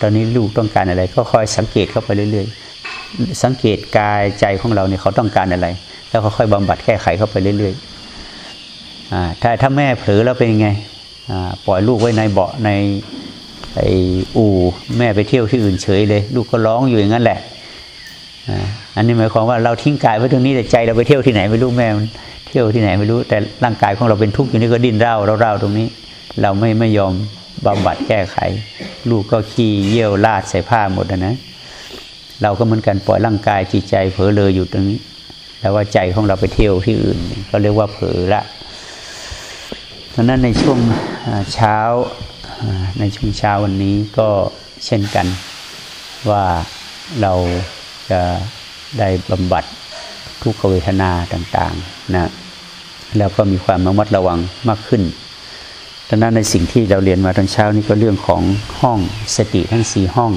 ตอนนี้ลูกต้องการอะไร ก็คอยสังเกตเข้าไปเรื่อย ๆ สังเกตกายใจของเราเนี่ยเขาต้องการอะไร แล้วค่อยบำบัดแก้ไขเข้าไปเรื่อยๆถ้าถ้าแม่เผลอแล้วเป็นยังไงปล่อยลูกไว้ในเบาะในไออู่แม่ไปเที่ยวที่อื่นเฉยเลย ลูกก็ร้องอยู่อย่างนั้นแหละอันนี้หมายความว่าเราทิ้งกายไว้ตรงนี้แต่ใจเราไปเที่ยวที่ไหนไม่รู้แม่มันเที่ยวที่ไหนไม่รู้แต่ร่างกายของเราเป็นทุกข์อยู่นี่ก็ดิ้นเร่าเร่าตรงนี้ เราไม่ไม่ยอม บำบัดแก้ไข ลูกก็ขี้เยี่ยวลาดใส่ผ้าหมดนะ เราก็เหมือนกันปล่อยร่างกายจิตใจเผลอเลยอยู่ตรงนี้ แล้วว่าใจของเราไปเที่ยวที่อื่นก็เรียกว่าเผลอละเพราะนั้นในช่วงเช้าในช่วงเช้าวันนี้ก็เช่นกันว่าเราจะได้บำบัดทุกขเวทนาต่างๆนะแล้วก็มีความระมัดระวังมากขึ้น ดังนั้นในสิ่งที่เราเรียนมาตอนเช้านี้ก็เรื่องของห้องสติทั้งสี่ห้อง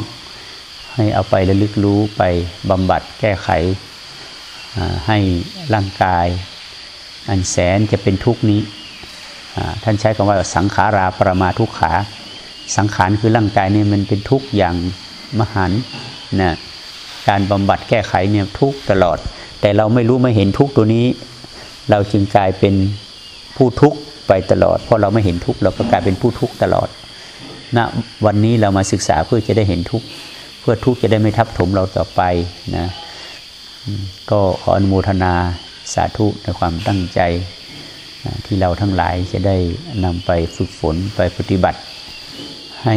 ให้เอาไประลึกรู้ไปบำบัดแก้ไขให้ร่างกาย อันแสนจะเป็นทุกนี้ ท่านใช้คำว่าสังขาราปรมาทุกขา สังขารคือร่างกายเนี่ยมันเป็นทุกอย่างมหันนะการบำบัดแก้ไขเนี่ยทุกตลอด แต่เราไม่รู้ไม่เห็นทุกตัวนี้ เราจึงกลายเป็นผู้ทุกข์ ไปตลอด เพราะเราไม่เห็นทุกข์เราก็กลายเป็นผู้ทุกข์ตลอดณนะวันนี้เรามาศึกษาเพื่อจะได้เห็นทุกข์เพื่อทุกข์จะได้ไม่ทับถมเราต่อไปนะก็ขออนุโมทนาสาธุในความตั้งใจที่เราทั้งหลายจะได้นำไปฝึกฝนไปปฏิบัติ ให้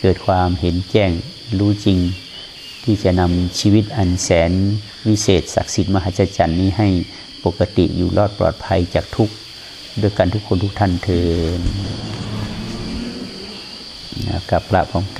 เกิดความเห็นแจ้งรู้จริง ที่จะนำชีวิตอันแสนวิเศษ ศักดิ์สิทธิ์มหัศจรรย์นี้ให้ปกติอยู่รอดปลอดภัยจากทุก ด้วยกันทุกคนทุกท่านเถิดกับพระพร้อมกัน